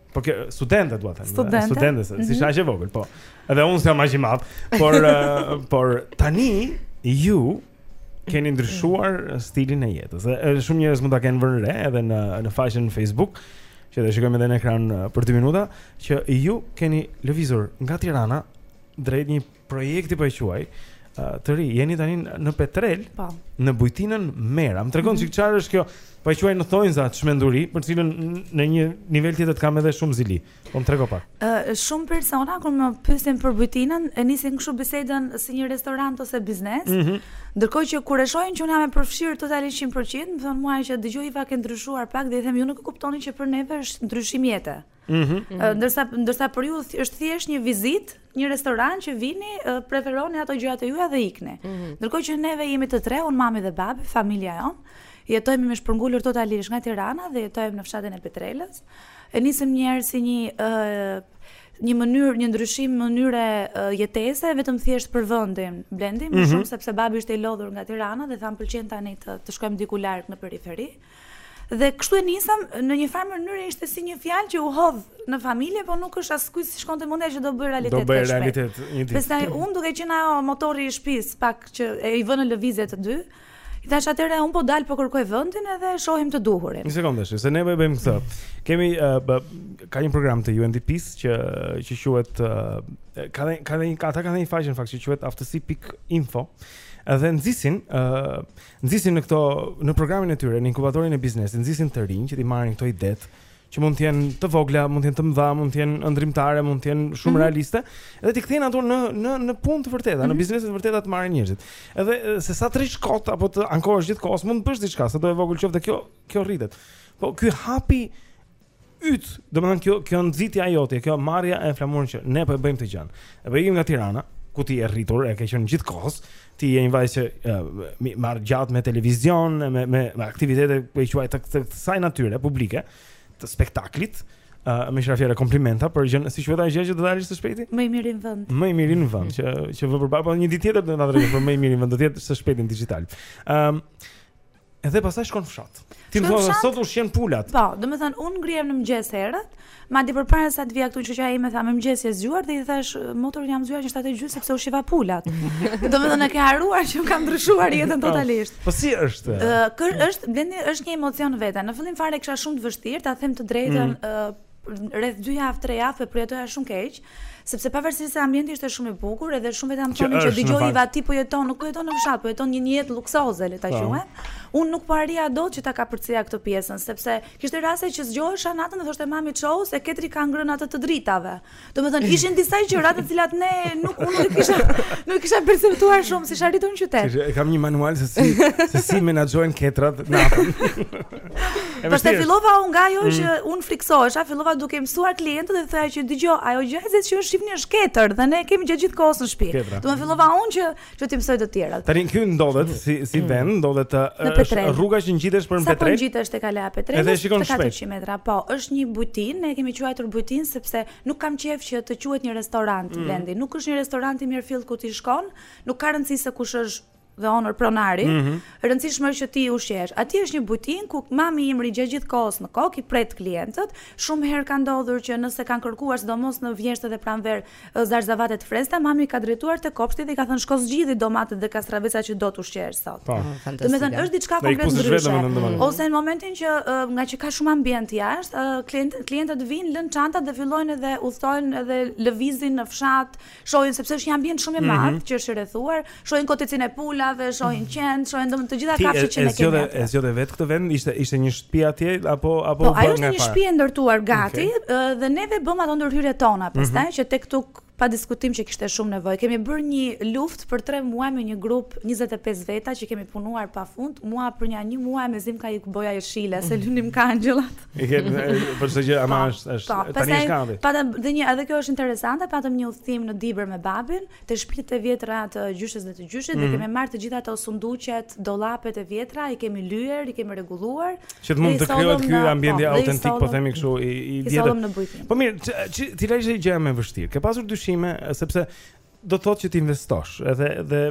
Po ke studente dua të them. Studente, studente mm -hmm. s'ishe aq e vogël, po. Edhe unë s'jam aq i madh, por uh, por tani ju keni ndryshuar stilin e jetës. Dhe shumë njerëz mund ta kenë vënë re edhe në në faqen në Facebook, që do shikojmë edhe në ekran për 2 minuta, që ju keni lëvizur nga Tirana drejt një Projekti po e quaj të ri. Jeni tani në Petrelë, pa. Po. në Bujtinën Mera. Më tregoni mm -hmm. çfarë është kjo? Po e quaj në thonjza çmenduri, për cilën në një nivel tjetër kam edhe shumë zili. Po më trego pak. Ë uh, shumë persona kur më pyesin për Bujtinën, e nisin kështu bisedën si një restorant ose biznes. Mm -hmm. Ndërkohë që kur e shohin që unë jam e përfshirë totalisht 100%, më thonë mua që dëgjoj i ke ndryshuar pak dhe i them ju nuk e kuptoni që për neve është ndryshim jete. Mhm. Mm ndërsa ndërsa për ju është thjesht një vizitë, një restoran që vini, preferoni ato gjërat e juaja dhe ikni. Mm -hmm. Ndërkohë që neve jemi të tre, un mami dhe babi, familja jon, jetojmë jemi shpërngulur totalisht nga Tirana dhe jetojmë në fshatin e Petrelës. E nisëm një herë si një uh, një mënyrë, një ndryshim mënyre uh, jetese, vetëm thjesht për vendin. Blendi, më mm -hmm. shumë sepse babi ishte i lodhur nga Tirana dhe tha më pëlqen tani të të shkojmë diku larg në periferi. Dhe kështu e nisëm, në një farë mënyrë ishte si një fjalë që u hodh në familje, por nuk është askujt s'i shkonte mendja që do bëhej realitet. Do bëhej realitet një ditë. Pastaj unë duke qenë ajo motorri i shtëpisë, pak që i vë në lëvizje të dy. I thash atëherë un po dal po kërkoj vendin edhe shohim të duhurin. Një sekondë, se ne po e bëjmë këtë. Kemi uh, ka një program të UNDP-s që që quhet uh, ka dhe, ka dhe një ka ata kanë një faqe në fakt që quhet aftësi.info. Dhe nxisin uh, nxisin në këto në programin e tyre, në inkubatorin e biznesit, nxisin të rinj që t'i marrin këto idetë që mund të jenë të vogla, mund të jenë të mëdha, mund të jenë ëndërrimtare, mund të jenë shumë mm -hmm. realiste, edhe t'i kthejnë ato në në në punë të vërteta, mm -hmm. në mhm. biznese të vërteta të marrin njerëzit. Edhe sesa t'rrish kot apo të ankohesh gjithë kohës mund të bësh diçka, sado e vogël qoftë kjo, kjo rritet. Po ky hapi yt, domethënë kjo kjo nxitja jote, kjo marrja e flamurit që ne po e bëjmë këtë gjë. E po ikim nga Tirana, ku ti je rritur, e ke qenë gjithë kohës, ti je një vajzë që je marrë gjatë me televizion, me me, me aktivitete po i quaj të të kësaj natyre publike, të spektaklit. Ë, uh, meqë ra komplimenta për gjën, si quhet ajo gjë që do dalësh së shpejti? Më i miri në vend. Më i miri në vend që që vë përballë, po një ditë tjetër do të na tregojë për Më i miri në vend, do të jetë së shpejti në Digitalb. Ëm, um, Edhe pastaj shkon në fshat. Ti më thua sot ushqen pulat. Po, domethënë un ngrihem në mëngjes herët, madje përpara se të vija këtu që ajo më tha në mëngjes je zgjuar dhe i thash motor jam zgjuar që shtatë e gjysmë sepse ushqeva pulat. domethënë e ke harruar që kam ndryshuar jetën po, totalisht. Po si është? Ë, është Blendi është një emocion vetë. Në fillim fare e kisha shumë të vështirë, ta them të drejtën, mm. rreth dy javë, tre javë e përjetoja shumë keq, sepse pavarësisht se ambienti ishte shumë i bukur, edhe shumë vetë më thonë që dëgjo Iva ti po jeton, nuk po jeton në fshat, po jeton një jetë lluksoze, le ta po. quajmë. Unë nuk po arrija dot që ta kapërceja këtë pjesën, sepse kishte raste që zgjohesha natën dhe thoshte mami çou se ketri ka ngrënë atë të dritave. Domethënë, ishin disa gjëra të cilat ne nuk unë nuk i kisha nuk i kisha perceptuar shumë se isha rritur në qytet. Që e kam një manual se si se si menaxhohen ketrat natën. Pastaj fillova unë nga ajo që mm. unë friksohesha, fillova duke mësuar klientët dhe thoja që dëgjo, ajo gjë që ju shihni është ketër dhe ne e kemi gjatë gjithë kohës në shtëpi. Domethënë fillova unë që Që t'i mësoj të tjerët. Tani këtu ndodhet si si mm. vend, ndodhet te rruga që ngjitesh për në Petrelë. Sapo ngjitesh te kalaja e Petrelës? Edhe shikon shpejt. 400 metra. Po, është një bujtinë, ne e kemi quajtur bujtinë sepse nuk kam qejf që të quhet një restorant mm. vendi. Nuk është një restorant i mirëfilltë ku ti shkon, nuk ka rëndësi se kush është dhe onër pronari, mm -hmm. rëndësishme është që ti ushqehesh. Aty është një bujtinë ku mami im rri gjatë gjithë kohës në kokë, i pret klientët, shumë herë ka ndodhur që nëse kanë kërkuar, sidomos në vjeshtë dhe pranverë, Ë zarzavate të freskëta, mami i ka drejtuar te kopshti dhe i ka thënë shko zgjidhi domatet dhe kastraveca që do të ushqehesh sot. Po. Domethënë është diçka komplet ndryshe. Ose në momentin që ngaqë ka shumë ambient jashtë, klientët klientët vijnë, lënë çantat dhe fillojnë edhe udhëtojnë edhe lëvizin në fshat, shohin sepse është një ambient shumë i madh që është i rrethuar, Shohin kotecin e pulave, shohin mm. qentë, shohin domethënë të gjitha kafshët që ne kemi. Ti e zgjodhe vetë këtë vend, ishte ishte një shtëpi atje apo apo po, ajo është një shtëpi e ndërtuar gati okay. dhe neve bëmë ato ndërhyrjet tona, mhm. pastaj mm -hmm. që tek këtu pa diskutim që kishte shumë nevojë. Kemi bërë një luftë për 3 muaj me një grup 25 veta që kemi punuar pa fund. Mua për nja një muaj mezi m'ka ik boja jeshile, se mhm. lyenim kangjellat. E ke për çdo gjë ama është është tani është gati. Patëm dhe një edhe kjo është interesante, patëm një udhtim në Dibër me babin, te shtëpitë e vjetra të gjyshes dhe të gjyshit mm. dhe mhm. kemi marrë të gjitha ato sunduqet, dollapet e vjetra, i kemi lyer, i kemi rregulluar. Që të mund të krijohet ky ambienti pak autentik, po themi kështu, i i vjetër. Po mirë, cila ishte gjëja më vështirë. Ke pasur dyshime sepse do të thotë që të investosh, edhe dhe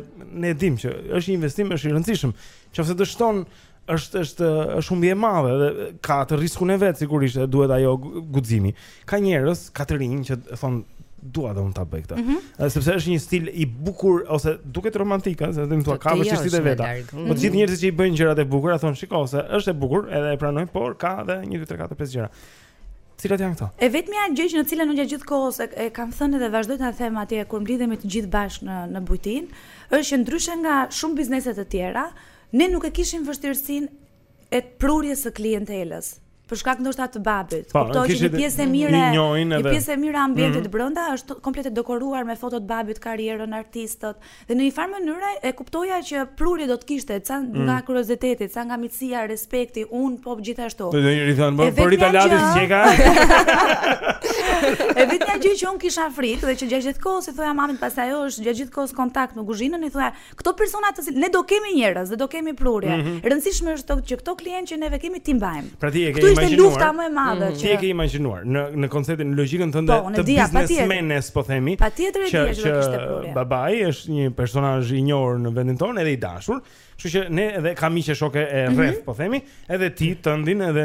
ne e dimë që është një investim është i rëndësishëm. Qoftë se dështon është është është humbje e madhe dhe ka atë riskun e vet sigurisht e duhet ajo guximi. Ka njerëz, ka të rinj që thonë dua dhe unë ta bëj këtë. Mm -hmm. Sepse është një stil i bukur ose duket romantik, ëh, siç e thua ka vështirësitë e veta. Mm -hmm. Po gjithë njerëzit që i bëjnë gjërat e bukura thonë shiko se është e bukur, edhe e pranoj, por ka edhe 1 2 3 4 5 gjëra. Cilat janë këto? E vetmja gjë që në cilën unë gjithë kohës e, e kam thënë dhe vazhdoj ta them atje kur mblidhemi të gjithë bashkë në në bujtinë, është që ndryshe nga shumë biznese të tjera, Ne nuk e kishim vështirësinë e prurjes së klientelës për shkak ndoshta të babit. Po, Kuptoj që një pjesë e mirë, një pjesë e mirë e ambientit mm -hmm. brenda është komplet e dekoruar me fotot e babit, karrierën, artistët dhe në një farë mënyre e kuptoja që prurje do të kishte ca mm -hmm. nga kurioziteti, ca nga miqësia, respekti, un po gjithashtu. Dhe një i thënë, po rita lati si ka. E vetmja gjë që unë kisha frikë dhe që gjatë gjithë kohës i thoja mamit se ajo është gjatë gjithë kohës kontakt me kuzhinën i thoja Këto persona të cilët, ne do kemi njerëz dhe do kemi prurje. Mm -hmm. Rëndësishme është që këto klientë që neve kemi t'i mbajmë. Pra ti e ke imagjinuar. Kjo është lufta më e madhe mm -hmm. që ti e ke imagjinuar në në konceptin në logjikën tënde po, të biznesmenes, po themi. Patjetër e di që, që kishte prurje. Babai është një personazh i njohur në vendin tonë edhe i dashur. Kështu që ne edhe ka miq e shokë e mhm. rreth, mm -hmm. po themi, edhe ti tëndin edhe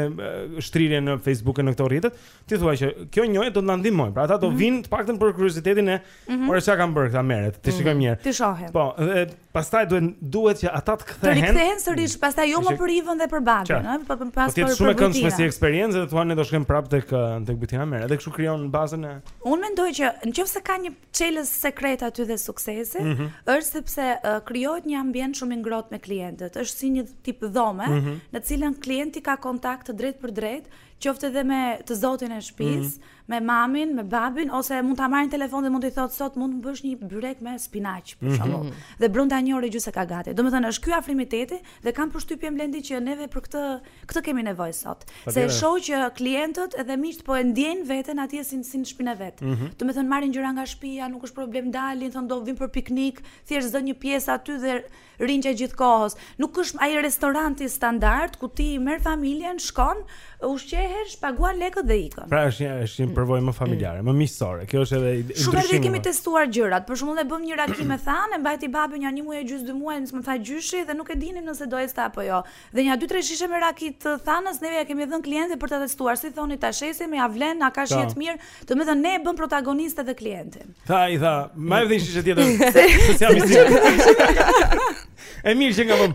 shtrirje në Facebook e në këto rrjete. Ti thua që kjo njohje do të na ndihmojë. Pra ata do mm -hmm. vijnë të paktën për kuriozitetin e Mhm. Ora çka kanë bërë këta Meret, t'i shikojmë mhm. mirë. T'i shohim. Po, dhe pastaj duhet duhet që ata të kthehen. Të rikthehen sërish, mhm. pastaj jo më për Ivën dhe për Babin, ëh, po pastaj për. Po ti shumë e këndshme si eksperiencë dhe thua ne do shkojmë prapë tek tek Bujtina Meret. Edhe kështu krijon bazën e. Unë mendoj që nëse ka një çelës sekret aty dhe suksesi, mm -hmm. është sepse uh, krijohet një ambient shumë i ngrohtë me klientët. Është si një tip dhome mm -hmm. në cilën klienti ka kontakt drejtpërdrejt, qoftë edhe me të zotin e shtëpisë. Mm -hmm me mamin, me babin ose mund ta marri në telefon dhe mund t'i thotë sot mund të më bësh një byrek me spinaq për mhm. shembull. Mm -hmm. Dhe brenda një ore e gjysë e ka gati. Domethënë është ky afrimiteti dhe kam përshtypjen Blendi që neve për këtë këtë kemi nevojë sot. Po se shoh që klientët edhe miqtë po e ndjejnë veten atje si si në shpinën e vet. Mm -hmm. Domethënë marrin gjëra nga shtëpia, nuk është problem dalin, thonë do vim për piknik, thjesht zënë një pjesë aty dhe Rrin gjatë gjithë kohës. Nuk është ai restoranti standard ku ti merr familjen, shkon, ushqehesh, paguan lekët dhe ikën. Pra është një është një përvojë më familjare, më miqësore. Kjo është edhe ndryshimi. Shumë herë kemi testuar gjërat. Për shembull, e bëmë një raki me thanë, e mbajti babi nja një muaj e gjysmë, dy muaj, më tha gjyshi dhe nuk e dinim nëse do ecte apo jo. Dhe nja dy tre shishe me raki të thanës neve ja kemi dhënë klientëve për ta testuar, si thoni ta shesim, ja vlen, a ka shije të mirë, domethënë ne e bëmë protagonist edhe klientin. Tha i tha, më e vjen shishe tjetër. Se jam i sigurt. E mirë që nga vëm,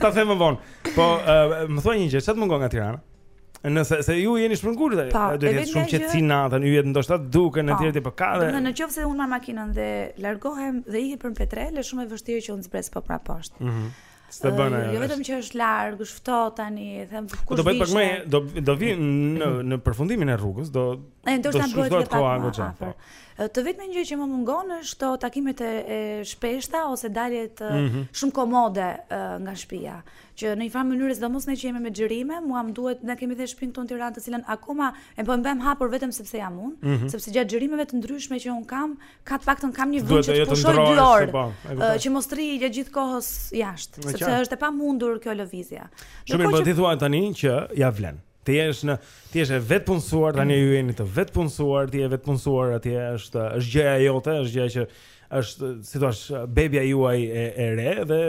ta them më vonë. Po, uh, më thua një gjë, ça të mungon nga Tirana? Nëse se ju jeni shpërngulur tani, pa, do të jetë shumë qetësi natën, yjet ndoshta duken në tjetër po ka. Dhe në qoftë se unë marr makinën dhe largohem dhe iki për Petrelë, është shumë e vështirë që unë të zbres po prapë poshtë. Mhm. Mm S'të bën ajo. Jo vetëm që është larg, është ftohtë tani, them po, kush di. Do bëj pak më do do vi në në përfundimin e rrugës, do Ai ndoshta bëhet edhe pak më afër. Po. E vetmja gjë që më mungon është ato takimet e, e shpeshta ose daljet mm -hmm. shumë komode nga shtëpia, që në një farë mënyrë sidomos ne që jemi me xhirime, mua më duhet ne kemi dhe shpinë këtu në Tiranë të cilën akoma e mbajmë hapur vetëm sepse jam unë, mm -hmm. sepse gjatë xhirimeve të ndryshme që unë kam, Ka të paktën kam një vend që të pushoj 2 orë. Po, që mos të rri gjatë gjithë kohës jashtë, sepse është e pamundur kjo lëvizja. Shumë më ti thua tani që ja vlen. Ti je në ti je e vetëpunësuar tani ju jeni të vetëpunësuar, ti je e vetëpunësuar atje është është gjëja jote, është gjëja që është si të thuash bebja juaj e e re dhe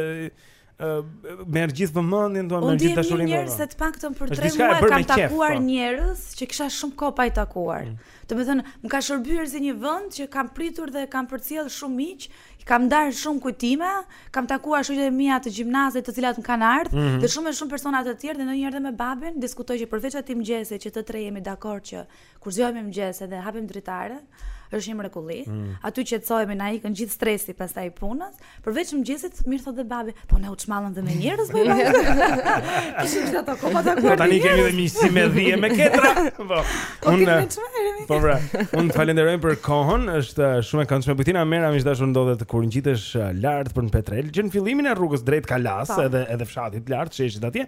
merr gjithë vëmendjen tuaj, merr gjithë dashurinë. Unë njerëz se të paktën për 3 muaj kam takuar po. njerëz që kisha shumë kohë pa i takuar. Mm. Domethënë, më ka shërbyer si një vend që kam pritur dhe kam përcjell shumë miq, kam ndarë shumë kujtime, kam takuar shoqet e mia të gjimnazit, të cilat më kanë ardhur mm -hmm. dhe shumë e shumë persona të tjerë dhe ndonjëherë dhe me babin diskutoj që përveç atij mëngjesi që të tre jemi dakord që Kur zgjohemi në mëngjes edhe hapim dritaren, është një mrekulli. Mm. Aty qetësohemi na ikën gjithë stresi pastaj punës. Përveç mëngjesit, mirë thotë babi, po ne u çmallëm dhe me njerëz po. Kishim gjithë ato kopa ta kërkojmë. Po tani kemi dhe miqësi me dhije me ketra. Po. po Unë Po bra. Ju falenderoj për kohën, është uh, shumë e këndshme. Bujtina Mera e dashur ndodhet kur ngjitesh uh, lart për në Petrelë, që në fillimin e rrugës drejt Kalasë, po. edhe edhe fshatit lart, sheshit atje.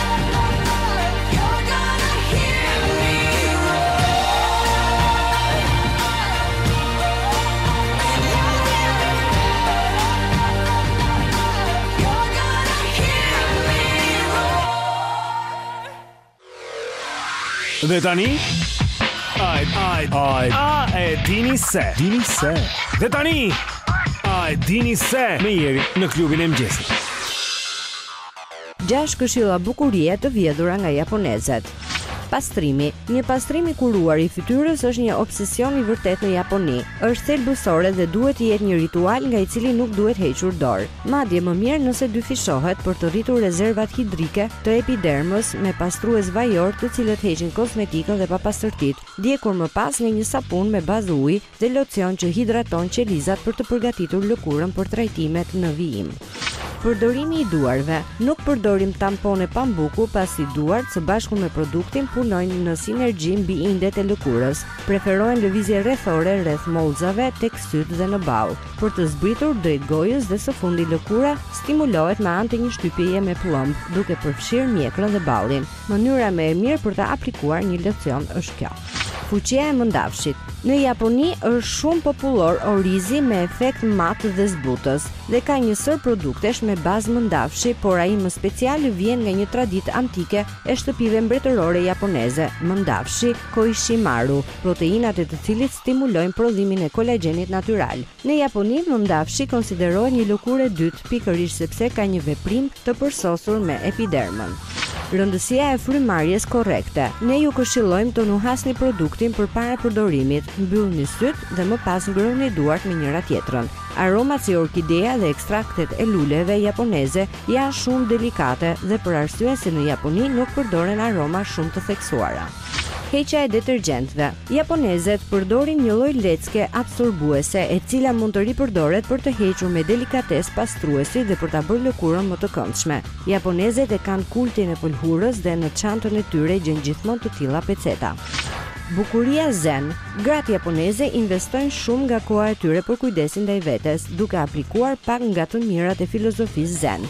Dhe tani A e a e a e dini se dini se Dhe tani a e dini se me Jerin në klubin e mëngjesit Gjashtë këshilla bukurie të vjedhura nga japonezet. Pastrimi. Një pastrim i kuruar i fytyrës është një obsesion i vërtetë në Japoni. Është thelbësore dhe duhet të jetë një ritual nga i cili nuk duhet hequr dorë. Madje më mirë nëse dyfishohet për të rritur rezervat hidrike të epidermës me pastrues vajorë të cilët heqin kozmetikën dhe papastërtitë. Ndjekur më pas nga një sapun me bazë uji dhe locion që hidraton qelizat për të përgatitur lëkurën për trajtimet në vijim. Përdorimi i duarve, Nuk përdorim tampone pambuku pasi duart së bashku me produktin punojnë në sinergji mbi indet e lëkurës. Preferohen lëvizje rrethore rreth mollëzave, tek sytë dhe në ballë, për të zbritur drejt gojës dhe së fundi lëkura stimulohet me anë të një shtypjeje me pëllëmbë, duke përfshirë mjekrën dhe ballin. Mënyra më e mirë për të aplikuar një locion është kjo. Fuqia e mëndafshit. Në Japoni është shumë popullor orizi me efekt mat dhe zbutës dhe ka një sërë produktesh me bazë mëndafshi, por ai më special vjen nga një traditë antike e shtëpive mbretërore japoneze, mëndafshi Koishimaru, proteinat e të cilit stimulojnë prodhimin e kolagjenit natyral. Në Japoni, mëndafshi konsiderohet një lëkurë e dytë pikërisht sepse ka një veprim të përsosur me epidermën. Rëndësia e frymëmarrjes korrekte, Ne ju këshillojmë të nuhasni produktin përpara përdorimit, mbyllni sytë dhe më pas ngrohni duart me njëra-tjetrën. Aromat si orkideja dhe ekstraktet e luleve japoneze janë shumë delikate dhe për arsyen se në Japoni nuk përdoren aroma shumë të theksuara. Heqja e detergjentëve. Japonezet përdorin një lloj lecke absorbuese, e cila mund të ripërdoret për të hequr me delikatesë pastruesit dhe për ta bërë lëkurën më të këndshme. Japonezet e kanë kultin e pëlhurës dhe në çantën e tyre gjen gjithmonë të tilla peceta. Bukuria zen. Gratë japoneze investojnë shumë nga koha e tyre për kujdesin ndaj vetes, duke aplikuar pak nga të mirat e filozofisë zen.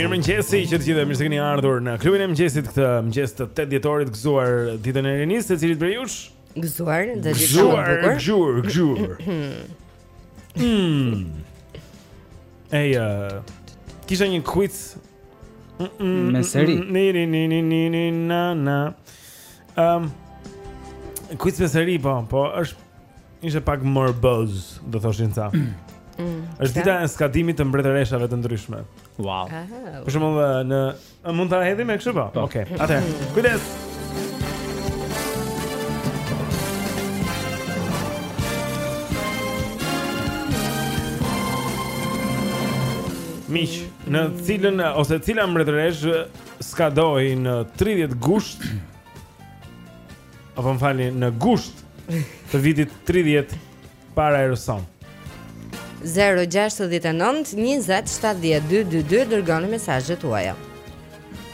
Mirë mëngjesi të gjithë mirë se keni ardhur në klubin e mëngjesit këtë mëngjes të 8 dhjetorit gëzuar ditën e rinisë secilit prej jush gëzuar dhe ditë shumë e bukur gëzuar gëzuar mm. Ej uh, kisha një quiz me seri ni ni ni ni ni na na Ehm um, Quiz me seri po, po është ishte pak morboz, do thoshin ca. Mm, është dita e skadimit të mbretëreshave të ndryshme. Wow. Oh. Për shembull në mund ta hedhim më kështu po? po. Okej. Okay. Atë. Mm. Kujdes. Miq, në cilën ose cila mbretëreshë skadoi në 30 gusht apo më falni në gusht të vitit 30 para erës sonë. 069-20-70-222 Dërgoni mesazhet tuaja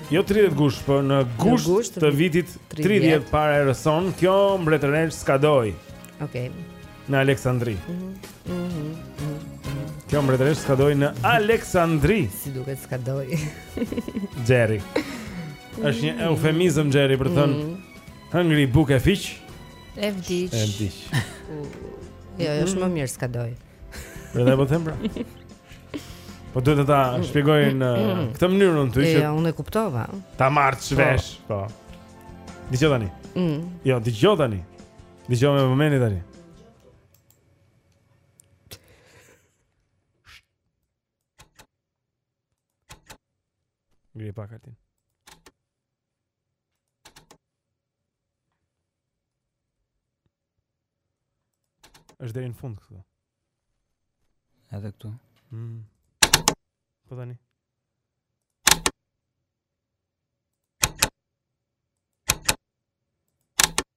Jo 30 gusht, por në gusht, në gusht të vitit 30, 30 para erës sonë Kjo mbretëreshë skadoi Okej okay. në Aleksandri. Kjo mbretëreshë skadoi në Aleksandri. Si duket skadoi. Jerry. Është një eufemizëm Jerry për të thënë mm. hëngri bukë e fiq. E vdiq. E vdiq. Jo, jo, është më mirë skadoi. Edhe po them pra. Po duhet ta mm. shpjegoj në mm. uh, këtë mënyrë unë ty që. Jo, unë e kuptova. Ta marrësh vesh, po. Dgjoj tani. Mm. Jo, dgjoj tani. Dëgjomë me mend tani. Ngri pak kartin. Është deri në fund këtu. Edhe këtu. Mm. Po tani.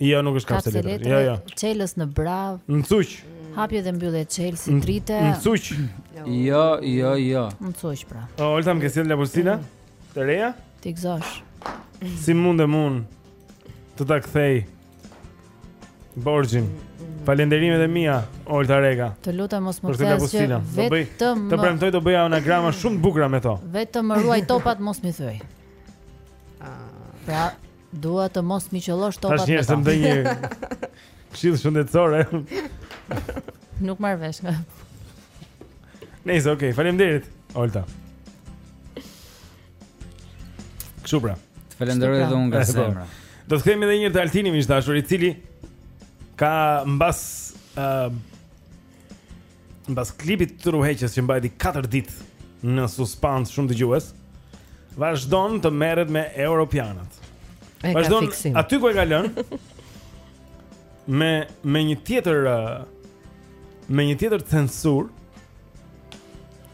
Jo, nuk është kapse letre. Jo, jo. Çelës në bravë. Ncuq. Hapje dhe mbyllje çelës i drite. Ncuq. Jo, jo, jo. Ncuq pra. O, Olta më ke sjellë lapustila. Mm. Të reja? T'i gëzosh. Si mundem un të ta kthej borxhin? Falënderimet e mia, Olta Reka. Të lutem mos më thuaj që vetëm të premtoj të bëja anagrama shumë të bukura me to. Vetëm ruaj topat mos më thyej. Ah. Pra, Dua të mos m'i qëllosh topat Tash njëherë se më dhe një këshillë shëndetësore Nuk marr vesh nga Nejse, okej, okay, faleminderit Olta Kështu pra Të falenderoj edhe unë nga po. zemra Do të kemi edhe një herë Altini miq të dashur i cili ka mbas uh, mbas klipit truheqës që mbajti 4 ditë në suspans shumë dëgjues, vazhdon të merret me europianët. Vazhdon aty ku e ka lënë. Me me një tjetër me një tjetër censurë.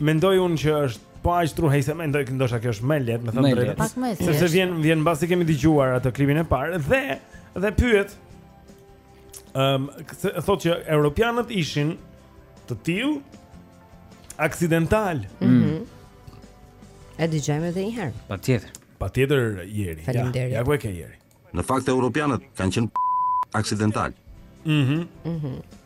Mendoj unë që është po aq truheqëse, mendoj që ndoshta kjo është më e lehtë, me thënë të drejtën. Sepse vjen vjen mbasi kemi dëgjuar atë klipin e parë dhe dhe pyet Ëm, um, thotë që europianët ishin të tillë aksidental. Mhm. Mm e dëgjojmë edhe një herë. Patjetër. Patjetër Jeri. Faleminderit. Ja, ja ku e ke Jeri. Në fakt europianët kanë qenë aksidental. Mhm. Mm mhm. Mm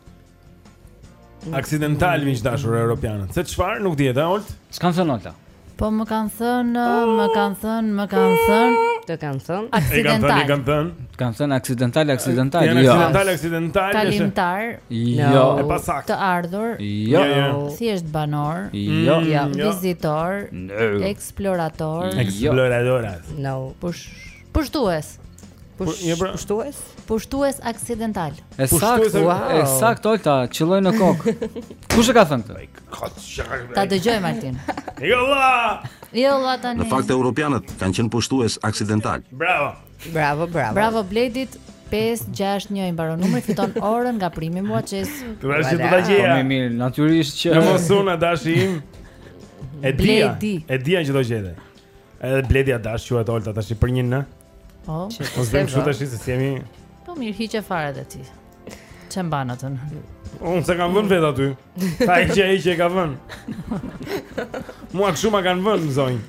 Aksidental miq të dashur europianët. Se çfarë nuk dihet, a Olt? S'kanë thënë Olta. Po më kanë thënë, më kanë thënë, më kanë thënë. Të kanë thënë aksidental. E kanë thënë, kanë Kanë thënë aksidental, aksidental. Jo. Aksidental, aksidental. Kalimtar. Jo. E pasaktë. Të ardhur. Jo. Thjesht banorë. Jo. Vizitorë. Eksploratorë. Eksploradorat. No. Push. Pushtues. Push, një pra... Pushtues? Pushtues aksidental. E saktë, wow. e saktë Olta, qëlloi në kokë. Kush e ka thënë këtë? Ta dëgjojmë Martin. Jo la. Jo la tani. Në fakt europianët kanë qenë pushtues aksidental. Bravo. Bravo, bravo. Bravo Bledit. 561 i mbaron numri fiton orën nga Premium Watches. Të thashë që do ta gjeja. Po, më mirë, natyrisht që. Në mos unë adashi im. E dija. E dija që do gjete. Edhe Bledi adash quhet Olta tash për një në. Po. Mos bëjmë kështu tash se jemi. Po mirë hiqe fare dhe ti. Ç'e mban atë. Unë s'e kam vënë vetë aty. Ta heqë ai që e ka vënë. Mua kështu ma kanë vënë, zonjë.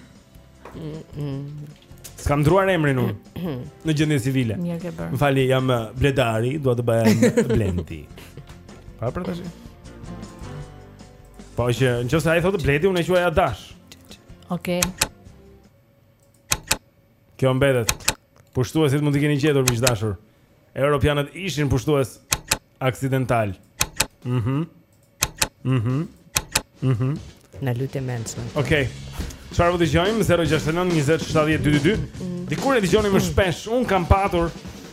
S'kam ndërruar emrin unë Në gjendje civile Mirë ke bërë Më falni, jam eh, Bledari, dua të bëhem Blendi Pa për të shi Po në qoftë se ai thotë Bledi unë e quaj adash. Okej. Okay. Kjo mbetet. Pushtuesit mund t'i keni gjetur miq të dashur. Europianët ishin pushtues aksidental. Mhm. Mm mhm. Mm mhm. Mm Ndalu të mendosh. Okej. Okay. Çfarë do të dëgjojmë 069 20 70 222? Dikur e dëgjonim më shpesh, unë kam patur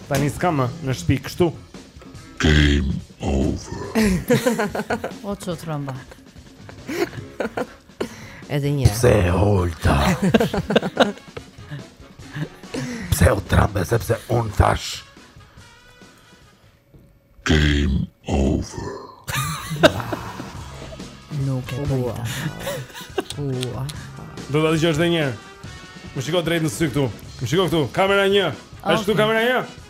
tani s'kam më në shtëpi kështu. Game over. o ç'u tremba. Edhe një. Pse Olta? Pse u trembe sepse unë thashë. Game over. Nuk e bua. Ua. Do ta dëgjosh edhe një herë. Më shiko drejt në sy këtu. Më shiko këtu. Kamera 1. Është këtu kamera 1.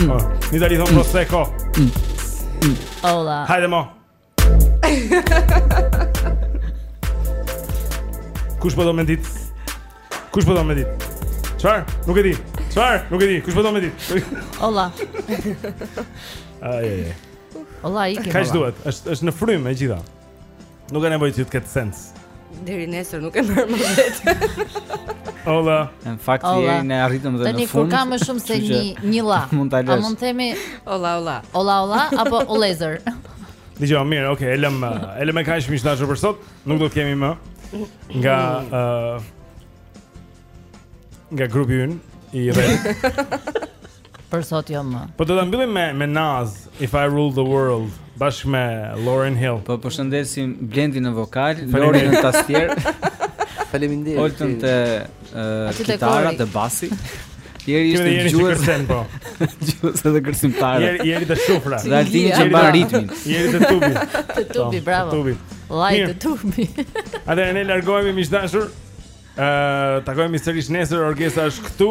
Mm. Oh, një italiani thonë proseko. Mm. Mm. Ola. Hajde mo. Kush po do me dit? Kush po do me dit? Çfarë? Nuk e di. Çfarë? Nuk e di. Kush po do me dit? Ola. Ajajaj. Ola, ikim. Kaq duhet. Është është në frymë e gjitha. Nuk ka nevojë që të ketë sens. Deri nesër nuk e merr më veten. Ola, në fakt je ne arritëm dhe në fund. Tani kur ka më shumë se një një lla. Mund ta lësh. A mund të themi Ola, ola. Ola, ola apo Olezer. Dije mirë, okay, e lëm, e lëm kaq miq të dashur për sot. Nuk do të kemi më nga ë uh, nga grupi ynë i rreth. Për sot jo më. Po do ta mbyllim me me Nas, If I Rule the World, bashkë me Lauryn Hill. Po përshëndesim Blendi në vokal, Lori në tastierë. Faleminderit. Oltën te kitara, te basi. Jeri ishte i gjuhës, po. Gjuhës edhe kërcimtare. Jeri jeri te shufra. Dhe ai që mban ritmin. Jeri te tubi. Te tubi, po, bravo. Te tubi. Vllai te tubi. Atëherë ne largohemi miq të dashur. Ë, takohemi sërish nesër, orkestra është këtu.